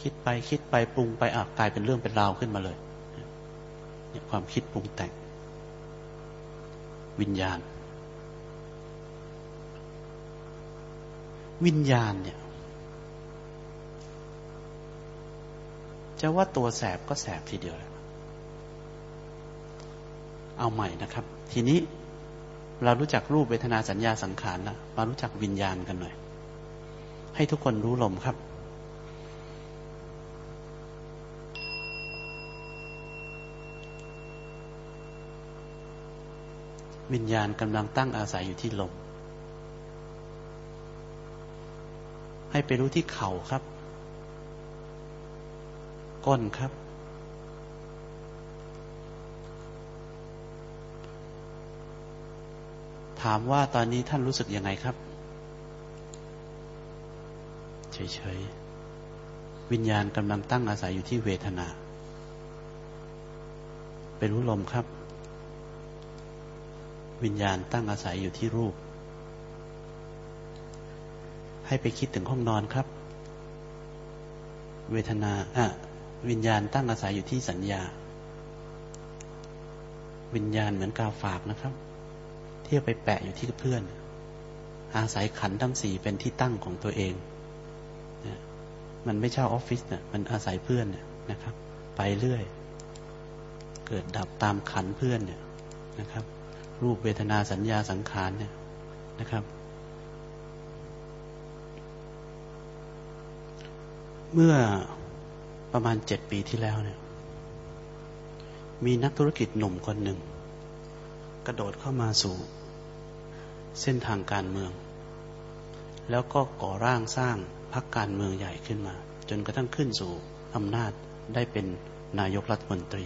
คิดไปคิดไปปรุงไปอะกลายเป็นเรื่องเป็นราวขึ้นมาเลยเนี่ยความคิดปรุงแต่ง วิญญาณ วิญญาณเนี่ย จะว่าตัวแสบก็แสบทีเดียวแหละเอาใหม่นะครับ ทีนี้เรารู้จักรูปเวทนาสัญญาสังขารแล้วมารู้จักวิญญาณกันหน่อย ให้ทุกคนรู้ลมครับวิญญาณกำลังตั้งอาศัยอยู่ที่ลม ให้ไปรู้ที่เข่าครับ ก้นครับ ถามว่าตอนนี้ท่านรู้สึกยังไงครับ เฉยๆ วิญญาณกำลังตั้งอาศัยอยู่ที่เวทนา ไปรู้ลมครับ วิญญาณตั้งอาศัยอยู่ที่รูป ให้ไปคิดถึงห้องนอนครับ เวทนาอะ วิญญาณตั้งอาศัยอยู่ที่สัญญา วิญญาณเหมือนกาวฝากนะครับที่จะไปแปะอยู่ที่เพื่อน อาศัยขันทั้งสี่เป็นที่ตั้งของตัวเองนะมันไม่ใช่าออฟฟิศเนี่ยมันอาศัยเพื่อนเนี่ยนะครับ ไปเรื่อย เกิดดับตามขันเพื่อนเนี่ยนะครับ รูปเวทนาสัญญาสังขารเนี่ยนะครับเมื่อ ประมาณเจ็ดปีที่แล้วเนี่ย มีนักธุรกิจหนุ่มคนหนึ่ง กระโดดเข้ามาสู่ เส้นทางการเมือง แล้วก็ก่อร่างสร้างพรรคการเมืองใหญ่ขึ้นมา จนกระทั่งขึ้นสู่อำนาจได้เป็นนายกรัฐมนตรี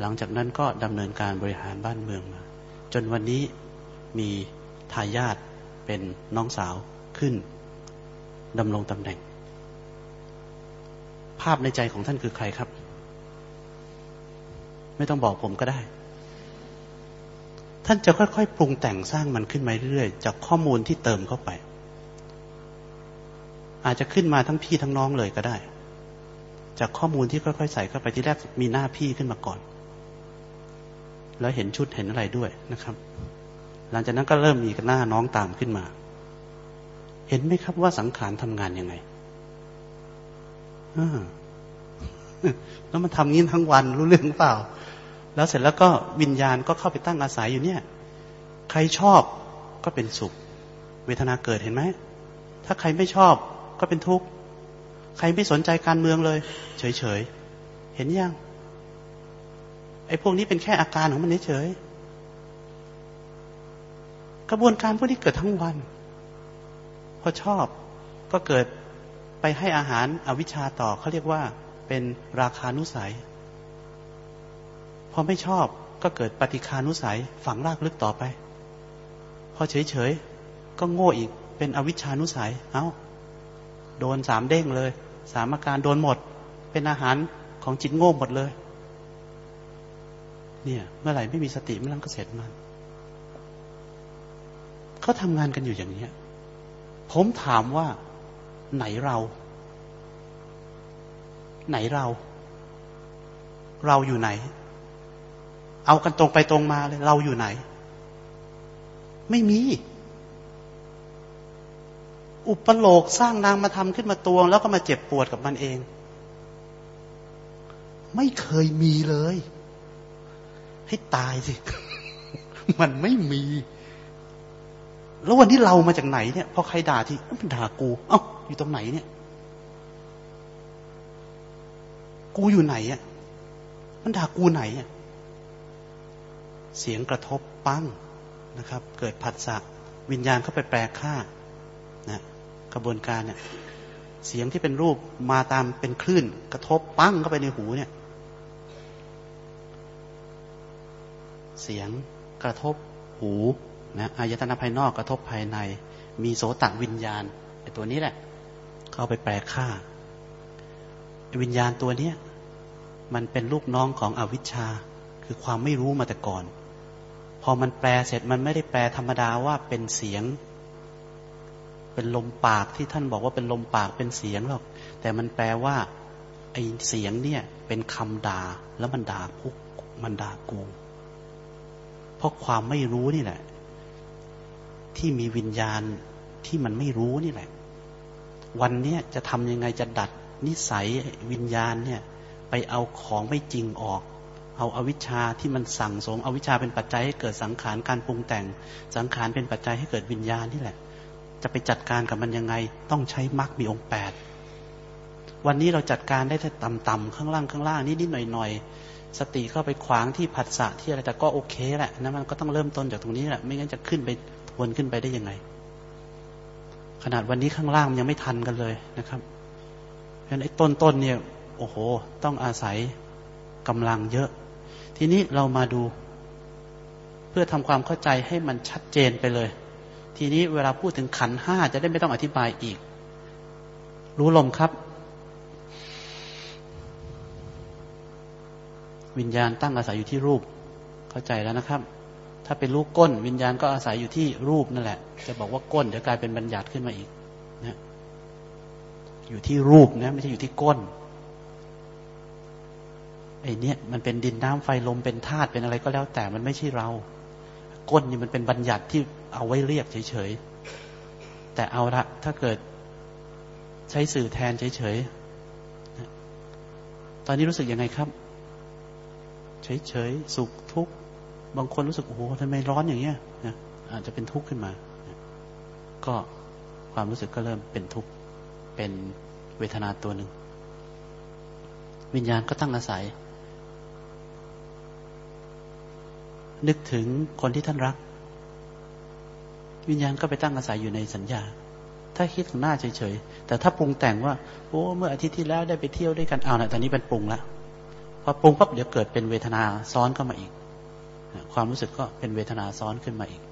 หลังจากนั้นก็ดำเนินการบริหารบ้านเมืองมา จนวันนี้มีทายาทเป็นน้องสาวขึ้นดำรงตำแหน่ง ภาพในใจของท่านคือใครครับ ไม่ต้องบอกผมก็ได้ ท่านจะค่อยๆปรุงแต่งสร้างมันขึ้นมาเรื่อยๆจากข้อมูลที่เติมเข้าไป อาจจะขึ้นมาทั้งพี่ทั้งน้องเลยก็ได้ จากข้อมูลที่ค่อยๆใส่เข้าไปที่แรกมีหน้าพี่ขึ้นมาก่อน แล้วเห็นชุดเห็นอะไรด้วยนะครับ หลังจากนั้นก็เริ่มมีหน้าน้องตามขึ้นมา เห็นไหมครับว่าสังขารทำงานยังไง แล้วมันทำงี้ทั้งวันรู้เรื่องเปล่า แล้วเสร็จแล้วก็วิญญาณก็เข้าไปตั้งอาศัยอยู่เนี่ย ใครชอบก็เป็นสุข เวทนาเกิดเห็นไหม ถ้าใครไม่ชอบก็เป็นทุกข์ ใครไม่สนใจการเมืองเลย เฉยๆ เห็นยัง ไอ้พวกนี้เป็นแค่อาการของมันเฉยๆกระบวนการพวกนี้เกิดทั้งวัน พอชอบก็เกิด ไปให้อาหารอวิชชาต่อเขาเรียกว่าเป็นราคานุสัย พอไม่ชอบก็เกิดปฏิคานุสัยฝังรากลึกต่อไป พอเฉยๆ ก็โง่อีกเป็นอวิชานุสัย เอา้า โดนสามเด้งเลย สามอาการโดนหมด เป็นอาหารของจิตโง่หมดเลย เนี่ย เมื่อไหร่ไม่มีสติเมื่อนั้นก็เสร็จมันเขาทำงานกันอยู่อย่างนี้ผมถามว่า ไหนเรา ไหนเรา เราอยู่ไหน เอากันตรงไปตรงมาเลย เราอยู่ไหน ไม่มี อุปโลกสร้างนางมาทำขึ้นมาตวง แล้วก็มาเจ็บปวดกับมันเอง ไม่เคยมีเลย ให้ตายสิ มันไม่มี แล้ววันที่เรามาจากไหนเนี่ยพอใครด่าที่มันด่ากู เอ้าอยู่ตรงไหนเนี่ย กูอยู่ไหนอะมันด่ากูไหนอะเสียงกระทบปั้งนะครับ เกิดผัสสะวิญญาณเข้าไปแปลค่านะกระบวนการเนี่ย เสียงที่เป็นรูปมาตามเป็นคลื่น กระทบปั้งเข้าไปในหูเนี่ย เสียงกระทบหู นะอายตนะภายนอกกระทบภายใน มีโสตวิญญาณไอ้ตัวนี้แหละเข้าไปแปลค่า วิญญาณตัวเนี้ยมันเป็นลูกน้องของอวิชชา คือความไม่รู้มาแต่ก่อน พอมันแปลเสร็จมันไม่ได้แปลธรรมดาว่าเป็นเสียง เป็นลมปากที่ท่านบอกว่าเป็นลมปากเป็นเสียงหรอก แต่มันแปลว่าไอเสียงเนี่ยเป็นคำด่าแล้วมันด่าพวกมันด่ากู เพราะความไม่รู้นี่แหละ ที่มีวิญญาณที่มันไม่รู้นี่แหละ วันนี้จะทำยังไงจะดัดนิสัยวิญญาณเนี่ย ไปเอาของไม่จริงออก เอาอาวิชชาที่มันสั่งสมอวิชชาเป็นปัจจัยให้เกิดสังขารการปรุงแต่ง สังขารเป็นปัจจัยให้เกิดวิญญาณนี่แหละ จะไปจัดการกับมันยังไงต้องใช้มรรคมีองค์แปดวันนี้เราจัดการได้แต่ต่ำๆข้างล่างข้างล่างนิดๆหน่อยๆสติเข้าไปขวางที่ผัสสะที่อะไรแต่ก็โอเคแหละนะมันก็ต้องเริ่มต้นจากตรงนี้แหละไม่งั้นจะขึ้นไป ทวนขึ้นไปได้ยังไง ขนาดวันนี้ข้างล่างยังไม่ทันกันเลยนะครับเพราะฉะนั้นไอ้ต้นๆเนี่ย โอ้โห ต้องอาศัยกำลังเยอะ ทีนี้เรามาดู เพื่อทำความเข้าใจให้มันชัดเจนไปเลย ทีนี้เวลาพูดถึงขันห้าจะได้ไม่ต้องอธิบายอีก รู้ลมครับ วิญญาณตั้งอาศัยอยู่ที่รูป เข้าใจแล้วนะครับ ถ้าเป็นรูปก้น วิญญาณก็อาศัยอยู่ที่รูปนั่นแหละ จะบอกว่าก้นเดี๋ยวกลายเป็นบัญญัติขึ้นมาอีกนะอยู่ที่รูปนะ ไม่ใช่อยู่ที่ก้นไอ้นี่มันเป็นดินน้ำไฟลมเป็นธาตุเป็นอะไรก็แล้ว แต่มันไม่ใช่เรา ก้นนี่มันเป็นบัญญัติที่เอาไว้เรียกเฉยๆแต่เอาละถ้าเกิดใช้สื่อแทนเฉยๆตอนนี้รู้สึกยังไงครับ เฉยๆสุขทุกข์ บางคนรู้สึกโอ้โหทำไมร้อนอย่างเงี้ยนะอาจจะเป็นทุกข์ขึ้นมา ก็ความรู้สึกก็เริ่มเป็นทุกข์ เป็นเวทนาตัวหนึ่ง วิญญาณก็ตั้งอาศัย นึกถึงคนที่ท่านรัก วิญญาณก็ไปตั้งอาศัยอยู่ในสัญญา ถ้าคิดถึงหน้าเฉยๆ แต่ถ้าปรุงแต่งว่า โอ้ เมื่ออาทิตย์ที่แล้วได้ไปเที่ยวด้วยกัน เอาละตอนนี้เป็นปรุงแล้วพอปรุงปั๊บเดี๋ยวเกิดเป็นเวทนาซ้อนเข้ามาอีก ความรู้สึกก็เป็นเวทนาซ้อนขึ้นมาอีก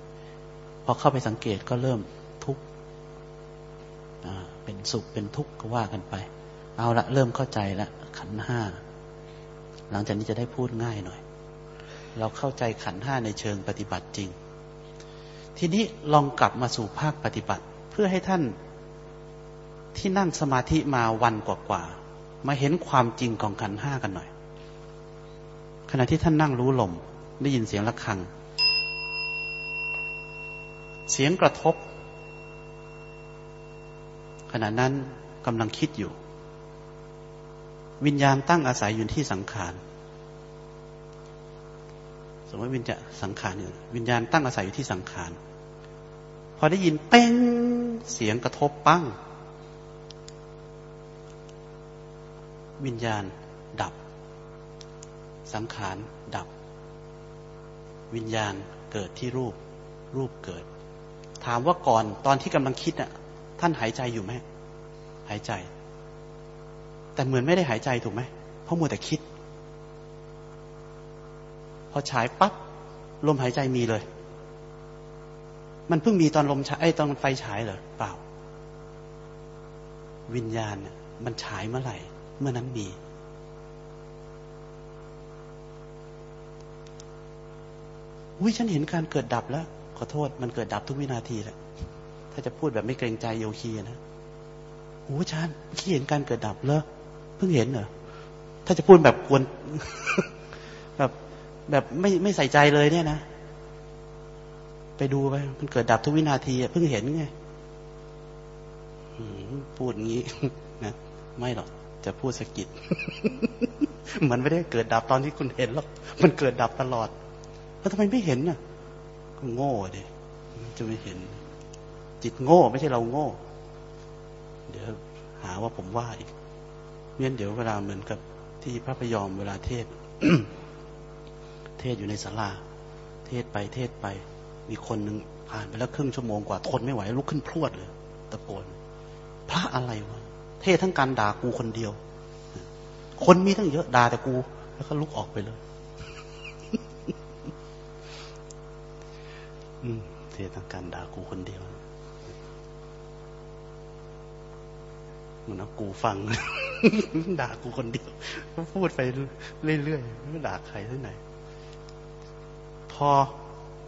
พอเข้าไปสังเกตก็เริ่มทุกข์เป็นสุขเป็นทุกข์ก็ว่ากันไป เอาละเริ่มเข้าใจละขันห้าหลังจากนี้จะได้พูดง่ายหน่อย เราเข้าใจขันห้าในเชิงปฏิบัติจริง ทีนี้ลองกลับมาสู่ภาคปฏิบัติ เพื่อให้ท่านที่นั่งสมาธิมาวันกว่าๆมาเห็นความจริงของขันห้ากันหน่อย ขณะที่ท่านนั่งรู้ลม ได้ยินเสียงะระฆัง เสียงกระทบ ขณะนั้นกำลังคิดอยู่ วิญญาณตั้งอาศัยอยู่ที่สังขารสมมติวิญญาสังขารอยู่วิญญาณตั้งอาศัยอยู่ที่สังขารพอได้ยินเป้งเสียงกระทบปั้ง วิญญาณดับ สังขาร วิญญาณเกิดที่รูป รูปเกิด ถามว่าก่อนตอนที่กำลังคิดน่ะ ท่านหายใจอยู่ไหมหายใจ แต่เหมือนไม่ได้หายใจถูกไหมเพราะมัวแต่คิด พอฉายปั๊บลมหายใจมีเลย มันเพิ่งมีตอนลมฉายตอนไฟฉายเหรอเปล่า วิญญาณมันฉายเมื่อไหร่ เมื่อนั้นมี อุ้ยฉันเห็นการเกิดดับแล้ว ขอโทษมันเกิดดับทุกวินาทีแหละถ้าจะพูดแบบไม่เกรงใจโยคีนะโอ้ชานขี้เห็นการเกิดดับเลยเพิ่งเห็นเหรอถ้าจะพูดแบบควรแบบแบบไม่ไม่ใส่ใจเลยเนี่ยนะไปดูไปมันเกิดดับทุกวินาทีเพิ่งเห็นไงพูดงี้นะไม่หรอกจะพูดสกิดเหมือนไม่ได้เกิดดับตอนที่คุณเห็นหรอกมันเกิดดับตลอด แล้วทำไมไม่เห็นน่ะ ก็โง่ดิจะไม่เห็น จิตโง่ไม่ใช่เราโง่ เดี๋ยวหาว่าผมว่าอีกเมื่อเดี๋ยวเวลาเหมือนกับที่พระพยอมเวลาเทศ เทศอยู่ในศาลา เทศไปเทศไป มีคนหนึ่งผ่านไปแล้วครึ่งชั่วโมงกว่าทนไม่ไหวลุกขึ้นพรวดเลยตะโกนพระอะไรวะ เทศทั้งการด่ากูคนเดียว คนมีทั้งเยอะด่าแต่กู แล้วก็ลุกออกไปเลย เทต้องการด่ากูคนเดียวมันเอากูฟัง ด่ากูคนเดียวพูดไปเรื่อยๆไม่ด่าใครที่ไหน พอ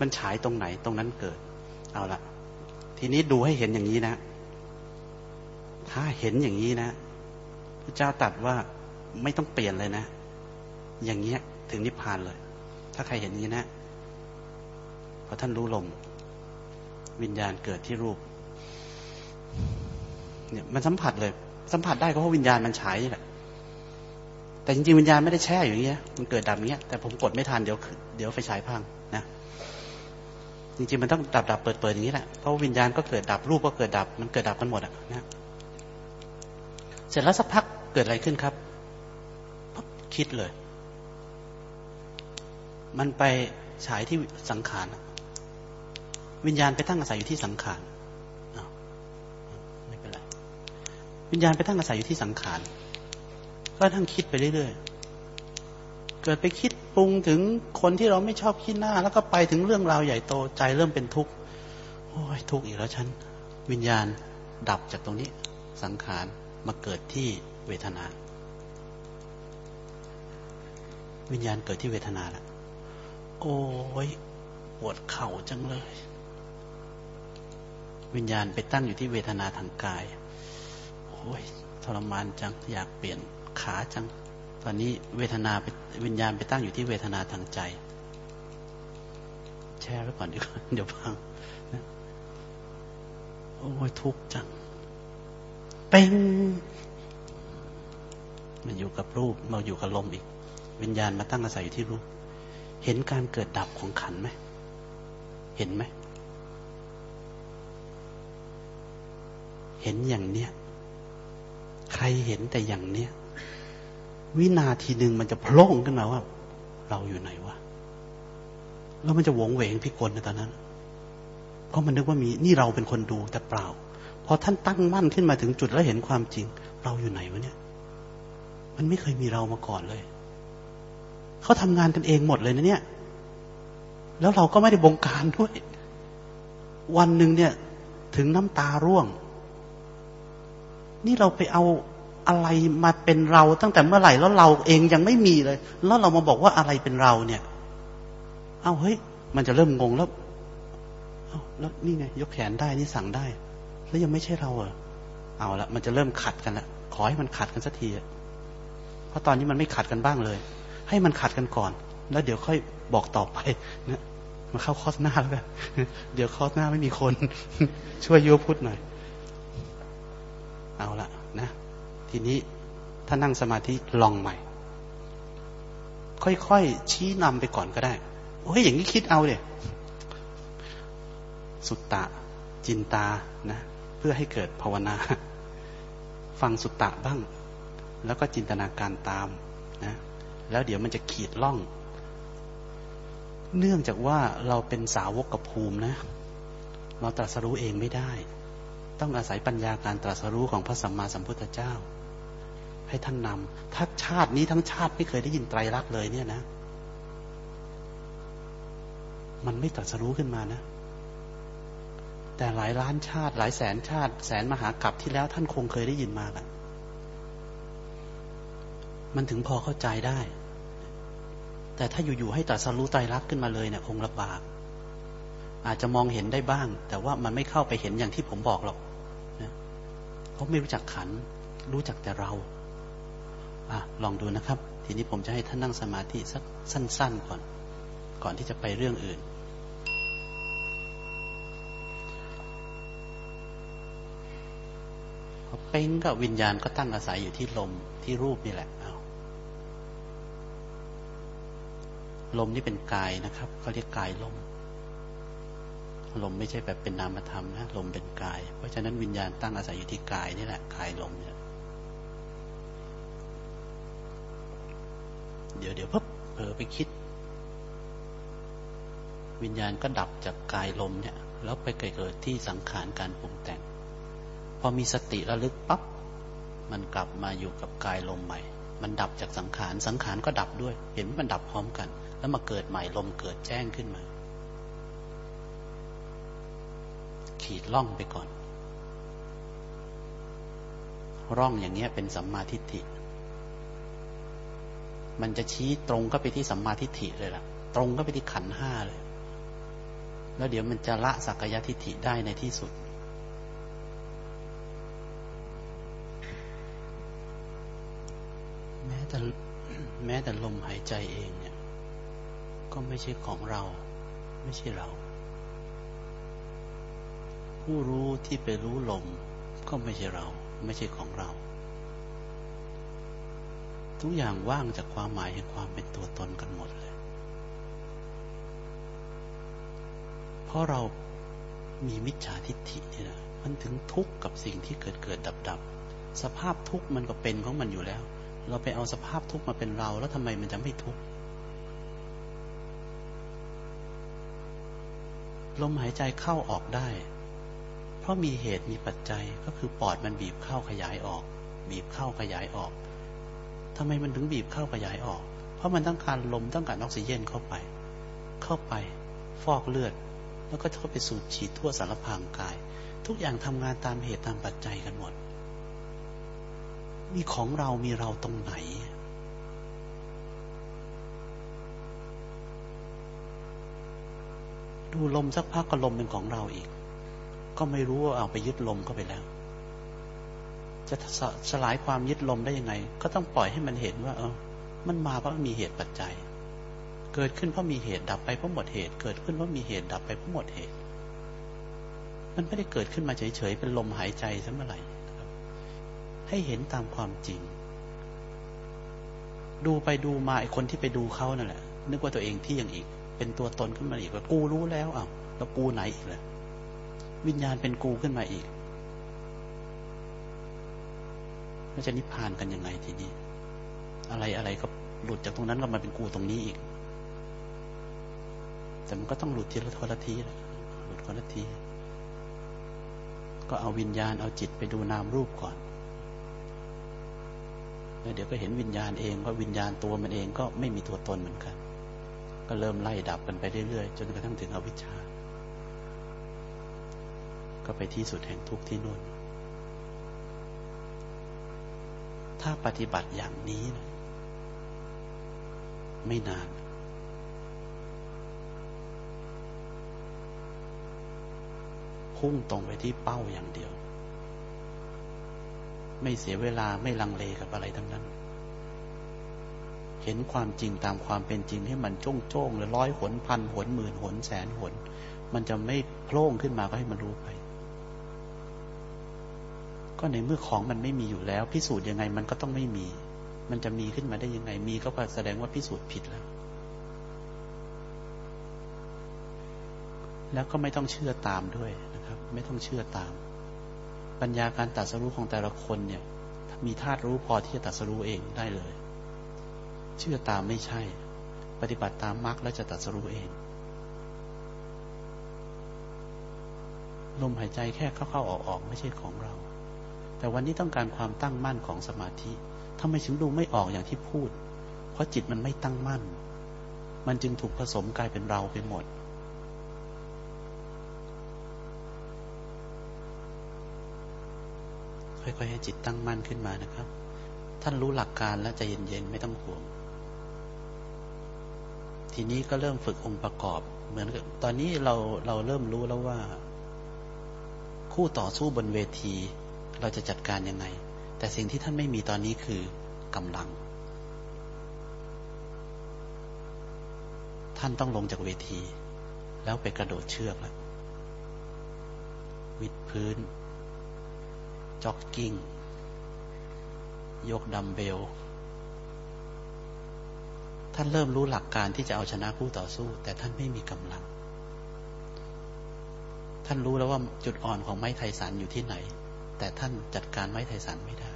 มันฉายตรงไหนตรงนั้นเกิด เอาละทีนี้ดูให้เห็นอย่างนี้นะ ถ้าเห็นอย่างนี้นะพระเจ้าตัดว่าไม่ต้องเปลี่ยนเลยนะ อย่างเงี้ย ถึงนิพพานเลย ถ้าใครเห็นอย่างนี้นะ พอท่านรู้ลม วิญญาณเกิดที่รูป เนี่ยมันสัมผัสเลย สัมผัสได้ก็เพราะวิญญาณมันฉายนี่แหละแต่จริงๆวิญญาณไม่ได้แช่อยู่อย่างเงี้ย มันเกิดดับอย่างเงี้ย แต่ผมกดไม่ทันเดี๋ยวเดี๋ยวไฟฉายพังนะจริงๆมันต้องดับดับเปิดเปิดอย่างนี้แหละเพราะวิญญาณก็เกิดดับรูปก็เกิดดับ มันเกิดดับกันหมดอะนะเสร็จแล้วสักพักเกิดอะไรขึ้นครับคิดเลย มันไปฉายที่สังขาร วิญญาณไปตั้งอาศัยอยู่ที่สังขารไม่เป็นไรวิญญาณไปตั้งอาศัยอยู่ที่สังขารก็ทั้งคิดไปเรื่อยๆเกิดไปคิดปรุงถึงคนที่เราไม่ชอบคิดหน้า แล้วก็ไปถึงเรื่องราวใหญ่โตใจเริ่มเป็นทุกข์โอ้ยทุกข์อีกแล้วฉันวิญญาณดับจากตรงนี้ สังขารมาเกิดที่เวทนา วิญญาณเกิดที่เวทนาแล้วโอ้ยปวดเข่าจังเลย วิญญาณไปตั้งอยู่ที่เวทนาทางกาย โอ้ยทรมานจัง อยากเปลี่ยนขาจัง ตอนนี้เวทนาไปวิญญาณไปตั้งอยู่ที่เวทนาทางใจ แช่ไว้ก่อนดีกว่าเดี๋ยวพังโอ้ยทุกข์จัง เป่งมันอยู่กับรูปมาอยู่กับลมอีก วิญญาณมาตั้งอาศัยอยู่ที่รูป เห็นการเกิดดับของขันไหม เห็นไหม เห็นอย่างเนี้ยใครเห็นแต่อย่างเนี้ยวินาทีหนึ่งมันจะโผล่ขึ้นมาว่า เราอยู่ไหนวะแล้วมันจะหวงเวงพิกลในตอนนั้น เพราะมันนึกว่ามีนี่เราเป็นคนดูแต่เปล่าพอท่านตั้งมั่นขึ้นมาถึงจุดแล้วเห็นความจริง เราอยู่ไหนวะเนี่ย มันไม่เคยมีเรามาก่อนเลยเขาทำงานกันเองหมดเลยนะเนี่ย แล้วเราก็ไม่ได้บงการด้วย วันหนึ่งเนี่ย ถึงน้ำตาร่วง นี่เราไปเอาอะไรมาเป็นเราตั้งแต่เมื่อไหร่แล้วเราเองยังไม่มีเลย แล้วเรามาบอกว่าอะไรเป็นเราเนี่ย เอาเฮ้ย มันจะเริ่มงงแล้วเอาแล้วนี่ไงยกแขนได้นี่สั่งได้ แล้วยังไม่ใช่เราเหรอเอาละมันจะเริ่มขัดกันละขอให้มันขัดกันสักทีเพราะตอนนี้มันไม่ขัดกันบ้างเลย ให้มันขัดกันก่อน แล้วเดี๋ยวค่อยบอกต่อไปนะมาเข้าคอสหน้าแล้วกันเดี๋ยวคอสหน้าไม่มีคน ช่วยโยพุทธหน่อย เอาละนะ ทีนี้ถ้านั่งสมาธิลองใหม่ ค่อยๆชี้นำไปก่อนก็ได้โอ้ยอย่างนี้คิดเอาเดี๋ยสุตตะจินตานะ เพื่อให้เกิดภาวนา ฟังสุตตะบ้าง แล้วก็จินตนาการตามนะ แล้วเดี๋ยวมันจะขีดล่อง เนื่องจากว่าเราเป็นสาวกกับภูมินะ เราตรัสรู้เองไม่ได้ ต้องอาศัยปัญญาการตรัสรู้ของพระสัมมาสัมพุทธเจ้า ให้ท่านนำถ้าชาตินี้ทั้งชาติไม่เคยได้ยินไตรลักษณ์เลยเนี่ยนะ มันไม่ตรัสรู้ขึ้นมานะ แต่หลายล้านชาติ หลายแสนชาติ แสนมหากรัปที่แล้วท่านคงเคยได้ยินมาแหละมันถึงพอเข้าใจได้ แต่ถ้าอยู่ๆให้ตรัสรู้ไตรลักษณ์ขึ้นมาเลยเนี่ยคงลำบากอาจจะมองเห็นได้บ้าง แต่ว่ามันไม่เข้าไปเห็นอย่างที่ผมบอกหรอก เขาไม่รู้จักขัน รู้จักแต่เราอลองดูนะครับ ทีนี้ผมจะให้ท่านนั่งสมาธิสักสั้น ๆ ก่อน ก่อนที่จะไปเรื่องอื่น เป้งก็วิญญาณก็ตั้งอาศัยอยู่ที่ลมที่รูปนี่แหละเอาลมนี่เป็นกายนะครับเขาเรียกกายลม ลมไม่ใช่แบบเป็นนามธรรมนะ ลมเป็นกาย เพราะฉะนั้นวิญญาณตั้งอาศัยอยู่ที่กายนี่แหละกายลมเนี่ยเดี๋ยวเดี๋ยวพบเผลอไปคิด วิญญาณก็ดับจากกายลมเนี่ย แล้วไปเกิดที่สังขารการปรุงแต่ง พอมีสติระลึกปับ๊บมันกลับมาอยู่กับกายลมใหม่ มันดับจากสังขาร สังขารก็ดับด้วย เห็นมันดับพร้อมกัน แล้วมาเกิดใหม่ลมเกิดแจ้งขึ้นมา ขีดล่องไปก่อน ร่องอย่างเงี้ยเป็นสัมมาทิฏฐิ มันจะชี้ตรงก็ไปที่สัมมาทิฏฐิเลยล่ะ ตรงก็ไปที่ขันห้าเลย แล้วเดี๋ยวมันจะละสักยทิฏฐิได้ในที่สุด แม้แต่แม้แต่ลมหายใจเองเนี่ย ก็ไม่ใช่ของเรา ไม่ใช่เรา ผู้รู้ที่ไปรู้ลม ก็ไม่ใช่เรา ไม่ใช่ของเรา ทุกอย่างว่างจากความหมายแห่งความเป็นตัวตนกันหมดเลย เพราะเรามีมิจฉาทิฏฐินี่นะมันถึงทุกข์กับสิ่งที่เกิดเกิดดับดับสภาพทุกข์มันก็เป็นของมันอยู่แล้ว เราไปเอาสภาพทุกข์มาเป็นเรา แล้วทำไมมันจะไม่ทุกข์ลมหายใจเข้าออกได้ เพราะมีเหตุมีปัจจัยก็คือปอดมันบีบเข้าขยายออก บีบเข้าขยายออกทำไมมันถึงบีบเข้าขยายออก เพราะมันต้องการลมต้องการออกซิเจนเข้าไป เข้าไป ฟอกเลือด แล้วก็เข้าไปสูดฉีดทั่วสารพางกาย ทุกอย่างทำงานตามเหตุตามปัจจัยกันหมด มีของเรามีเราตรงไหนดูลมสักพักก็ลมเป็นของเราอีก ก็ไม่รู้ว่าเอาไปยึดลมเข้าไปแล้ว จะสลายความยึดลมได้ยังไง ก็ต้องปล่อยให้มันเห็นว่า เออ มันมาเพราะมีเหตุปัจจัย เกิดขึ้นเพราะมีเหตุดับไปเพราะหมดเหตุ เกิดขึ้นเพราะมีเหตุดับไปเพราะหมดเหตุ มันไม่ได้เกิดขึ้นมาเฉยๆเป็นลมหายใจซะเมื่อไหร่ให้เห็นตามความจริง ดูไปดูมาไอคนที่ไปดูเขานั่นแหละ นึกว่าตัวเองที่ยังอีก เป็นตัวตนขึ้นมาอีกว่ากูรู้แล้วอ้าวแล้วกูไหนอีกล่ะ วิญญาณเป็นกูขึ้นมาอีกแล้วจะนิพพานกันยังไงทีนี้ อะไรอะไรก็หลุดจากตรงนั้นก็มาเป็นกูตรงนี้อีก แต่มันก็ต้องหลุดทีละทละทีแหละหลุดคนละที ก็เอาวิญญาณเอาจิตไปดูนามรูปก่อนแล้วเดี๋ยวก็เห็นวิญญาณเองว่าวิญญาณตัวมันเองก็ไม่มีตัวตนเหมือนกัน ก็เริ่มไล่ดับกันไปเรื่อยๆ จนกระทั่งถึงอวิชชา ก็ไปที่สุดแห่งทุกข์ที่นู่น ถ้าปฏิบัติอย่างนี้นะไม่นาน พุ่งตรงไปที่เป้าอย่างเดียว ไม่เสียเวลาไม่ลังเลกับอะไรทั้งนั้น เห็นความจริงตามความเป็นจริงให้มันจ้งโจ้งเลยร้อยหนพันหนหมื่นหนแสนหนมันจะไม่โผล่ขึ้นมาก็ให้มันรู้ไป ก็ในเมื่อของมันไม่มีอยู่แล้ว พิสูจน์ยังไงมันก็ต้องไม่มี มันจะมีขึ้นมาได้ยังไง มีก็แสดงว่าพิสูจน์ผิดแล้ว แล้วก็ไม่ต้องเชื่อตามด้วยนะครับ ไม่ต้องเชื่อตาม ปัญญาการตัดสรู้ของแต่ละคนเนี่ย มีธาตุรู้พอที่จะตัดสรู้เองได้เลย เชื่อตามไม่ใช่ ปฏิบัติตามมรรคแล้วจะตัดสรู้เองลมหายใจแค่เข้าๆออกๆไม่ใช่ของเรา แต่วันนี้ต้องการความตั้งมั่นของสมาธิทำไมถึงดูไม่ออกอย่างที่พูด เพราะจิตมันไม่ตั้งมั่น มันจึงถูกผสมกลายเป็นเราไปหมด ค่อยๆให้จิตตั้งมั่นขึ้นมานะครับ ท่านรู้หลักการแล้วจะเย็นๆไม่ต้องห่วง ทีนี้ก็เริ่มฝึกองค์ประกอบ เหมือนกับตอนนี้เราเราเริ่มรู้แล้วว่า คู่ต่อสู้บนเวที เราจะจัดการยังไง แต่สิ่งที่ท่านไม่มีตอนนี้คือกำลัง ท่านต้องลงจากเวที แล้วไปกระโดดเชือกแล้ววิดพื้น จ็อกกิ้ง ยกดัมเบล ท่านเริ่มรู้หลักการที่จะเอาชนะคู่ต่อสู้ แต่ท่านไม่มีกำลัง ท่านรู้แล้วว่าจุดอ่อนของไม้ไทสันอยู่ที่ไหน แต่ท่านจัดการไม้ไทสันไม่ได้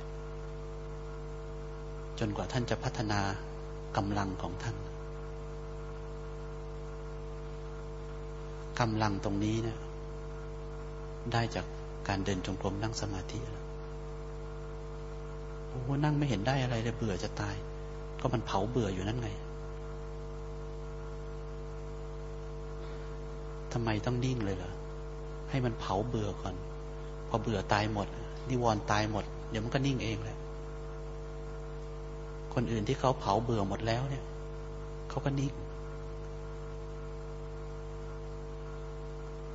จนกว่าท่านจะพัฒนากำลังของท่านกำลังตรงนี้เนะี่ยได้จากการเดินจงกรมนั่งสมาธิโอ้นั่งไม่เห็นได้อะไรเลยเบื่อจะตาย ก็มันเผาเบื่ออยู่นั่นไงทำไมต้องนิ่งเลยเหรอให้มันเผาเบื่อก่อน พอเบื่อตายหมด นิวรณ์ตายหมด เดี๋ยวมันก็นิ่งเองแหละ คนอื่นที่เขาเผาเบื่อหมดแล้วเนี่ย เขาก็นิ่ง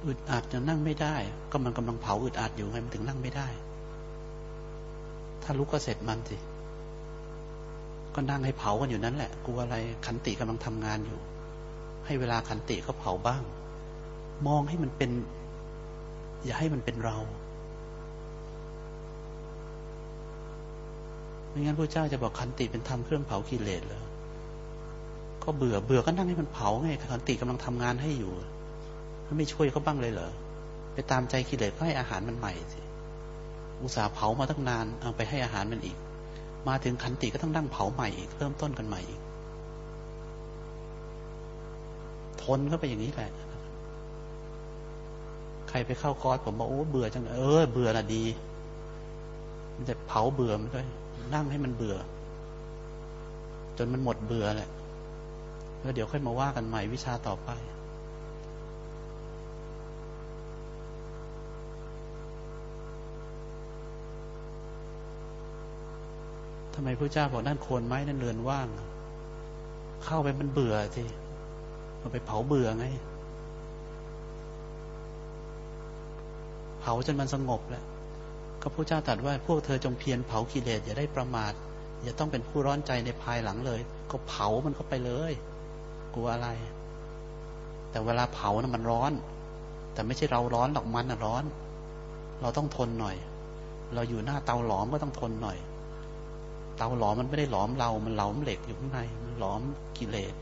อึดอัดจะนั่งไม่ได้ ก็มันกำลังเผาอึดอัดอยู่ไงมันถึงนั่งไม่ได้ ถ้าลุกก็เสร็จมันสิ ก็นั่งให้เผากันอยู่นั้นแหละกลัวอะไรขันติกำลังทำงานอยู่ ให้เวลาขันติเขาเผาบ้าง มองให้มันเป็น อย่าให้มันเป็นเรา ไม่งั้นพระเจ้าจะบอกขันติเป็นธรรมเครื่องเผากิเลสเหรอก็เบื่อเบื่อก็นั่งให้มันเผาไงขันติกำลังทำงานให้อยู่มันไม่ช่วยเขาบ้างเลยเหรอไปตามใจกิเลสก็ให้อาหารมันใหม่สิอุตส่าห์เผามาตั้งนานเอาไปให้อาหารมันอีก มาถึงขันติก็ต้องนั่งเผาใหม่อีกเริ่มต้นกันใหม่อีกทนเข้าไปอย่างนี้แหละ ใครไปเข้าคอร์สผมบอกโอ้เบื่อจังเออเบื่อละดี มันจะเผาเบื่อมันด้วย นั่งให้มันเบื่อ จนมันหมดเบื่อแหละแล้วเดี๋ยวค่อยมาว่ากันใหม่วิชาต่อไป ทำไมพระเจ้าบอกนั่นโคนไม้นั่นเรือนว่าง เข้าไปมันเบื่อสิมันไปเผาเบื่อไง เผาจนมันสงบแล้ว ก็พระเจ้าตรัสว่าพวกเธอจงเพียรเผากิเลสอย่าได้ประมาท อย่าต้องเป็นผู้ร้อนใจในภายหลังเลย ก็เผามันเข้าไปเลย กลัวอะไร แต่เวลาเผานะ่ะมันร้อน แต่ไม่ใช่เราร้อนหรอกมันนะร้อน เราต้องทนหน่อย เราอยู่หน้าเตาหลอมก็ต้องทนหน่อย เตาหลอมมันไม่ได้หลอมเรา มันหลอมเหล็กอยู่ข้างในมันหลอมกิเลส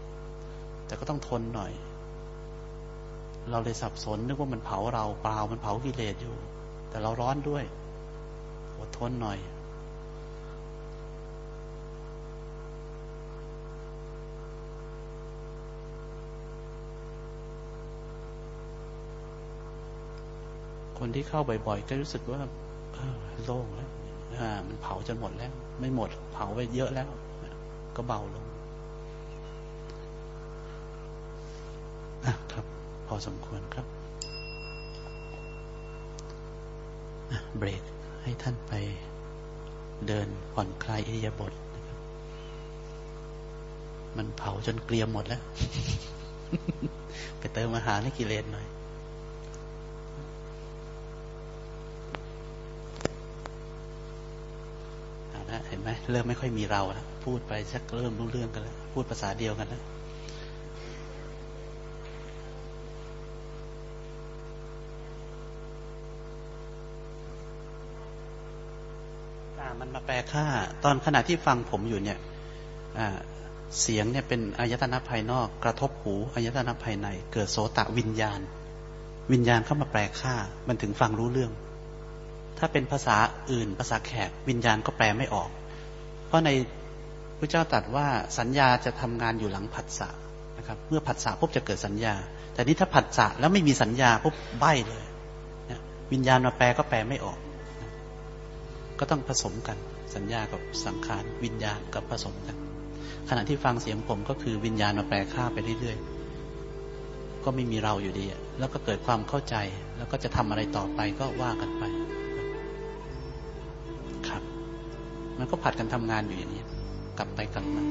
แต่ก็ต้องทนหน่อย เราเลยสับสนนึกว่ามันเผาเราเปล่ามันเผากิเลสอยู่ แต่เราร้อนด้วย อดทนหน่อย คนที่เข้าบ่อยๆ ก็รู้สึกว่าโล่งแล้วมันเผาจนหมดแล้ว ไม่หมด เผาไปเยอะแล้ว ก็เบาลงครับ พอสมควรครับ เบรก ให้ท่านไปเดินผ่อนคลายอิริยาบถนะครับ มันเผาจนเกลียมหมดแล้ว ไปเติมอาหารให้กิเลสหน่อยเห็นไหมเริ่มไม่ค่อยมีเราแล้วพูดไปชักเริ่มรู้เรื่องกันแล้ว พูดภาษาเดียวกันแล้วมันมาแปล ค่า ตอนขณะที่ฟังผมอยู่เนี่ยเสียงเนี่ยเป็นอายตนะภายนอก กระทบหูอายตนะภายใน เกิดโสตะวิญญาณ วิญญาณเข้ามาแปลค่า มันถึงฟังรู้เรื่อง ถ้าเป็นภาษาอื่น ภาษาแขก วิญญาณก็แปลไม่ออก เพราะในพระเจ้าตรัสว่าสัญญาจะทำงานอยู่หลังผัสสะนะครับ เมื่อผัสสะปุ๊บจะเกิดสัญญา แต่นี้ถ้าผัสสะแล้วไม่มีสัญญาปุ๊บใบเลยวิญญาณมาแปลก็แปลไม่ออก ก็ต้องผสมกัน สัญญากับสังขารวิญญาณกับผสมกัน ขณะที่ฟังเสียงผมก็คือวิญญาณมาแปลค่าไปเรื่อยๆ ก็ไม่มีเราอยู่ดี แล้วก็เกิดความเข้าใจ แล้วก็จะทำอะไรต่อไปก็ว่ากันไป ครับ มันก็ผัดกันทำงานอยู่อย่างนี้ กลับไปกลับมา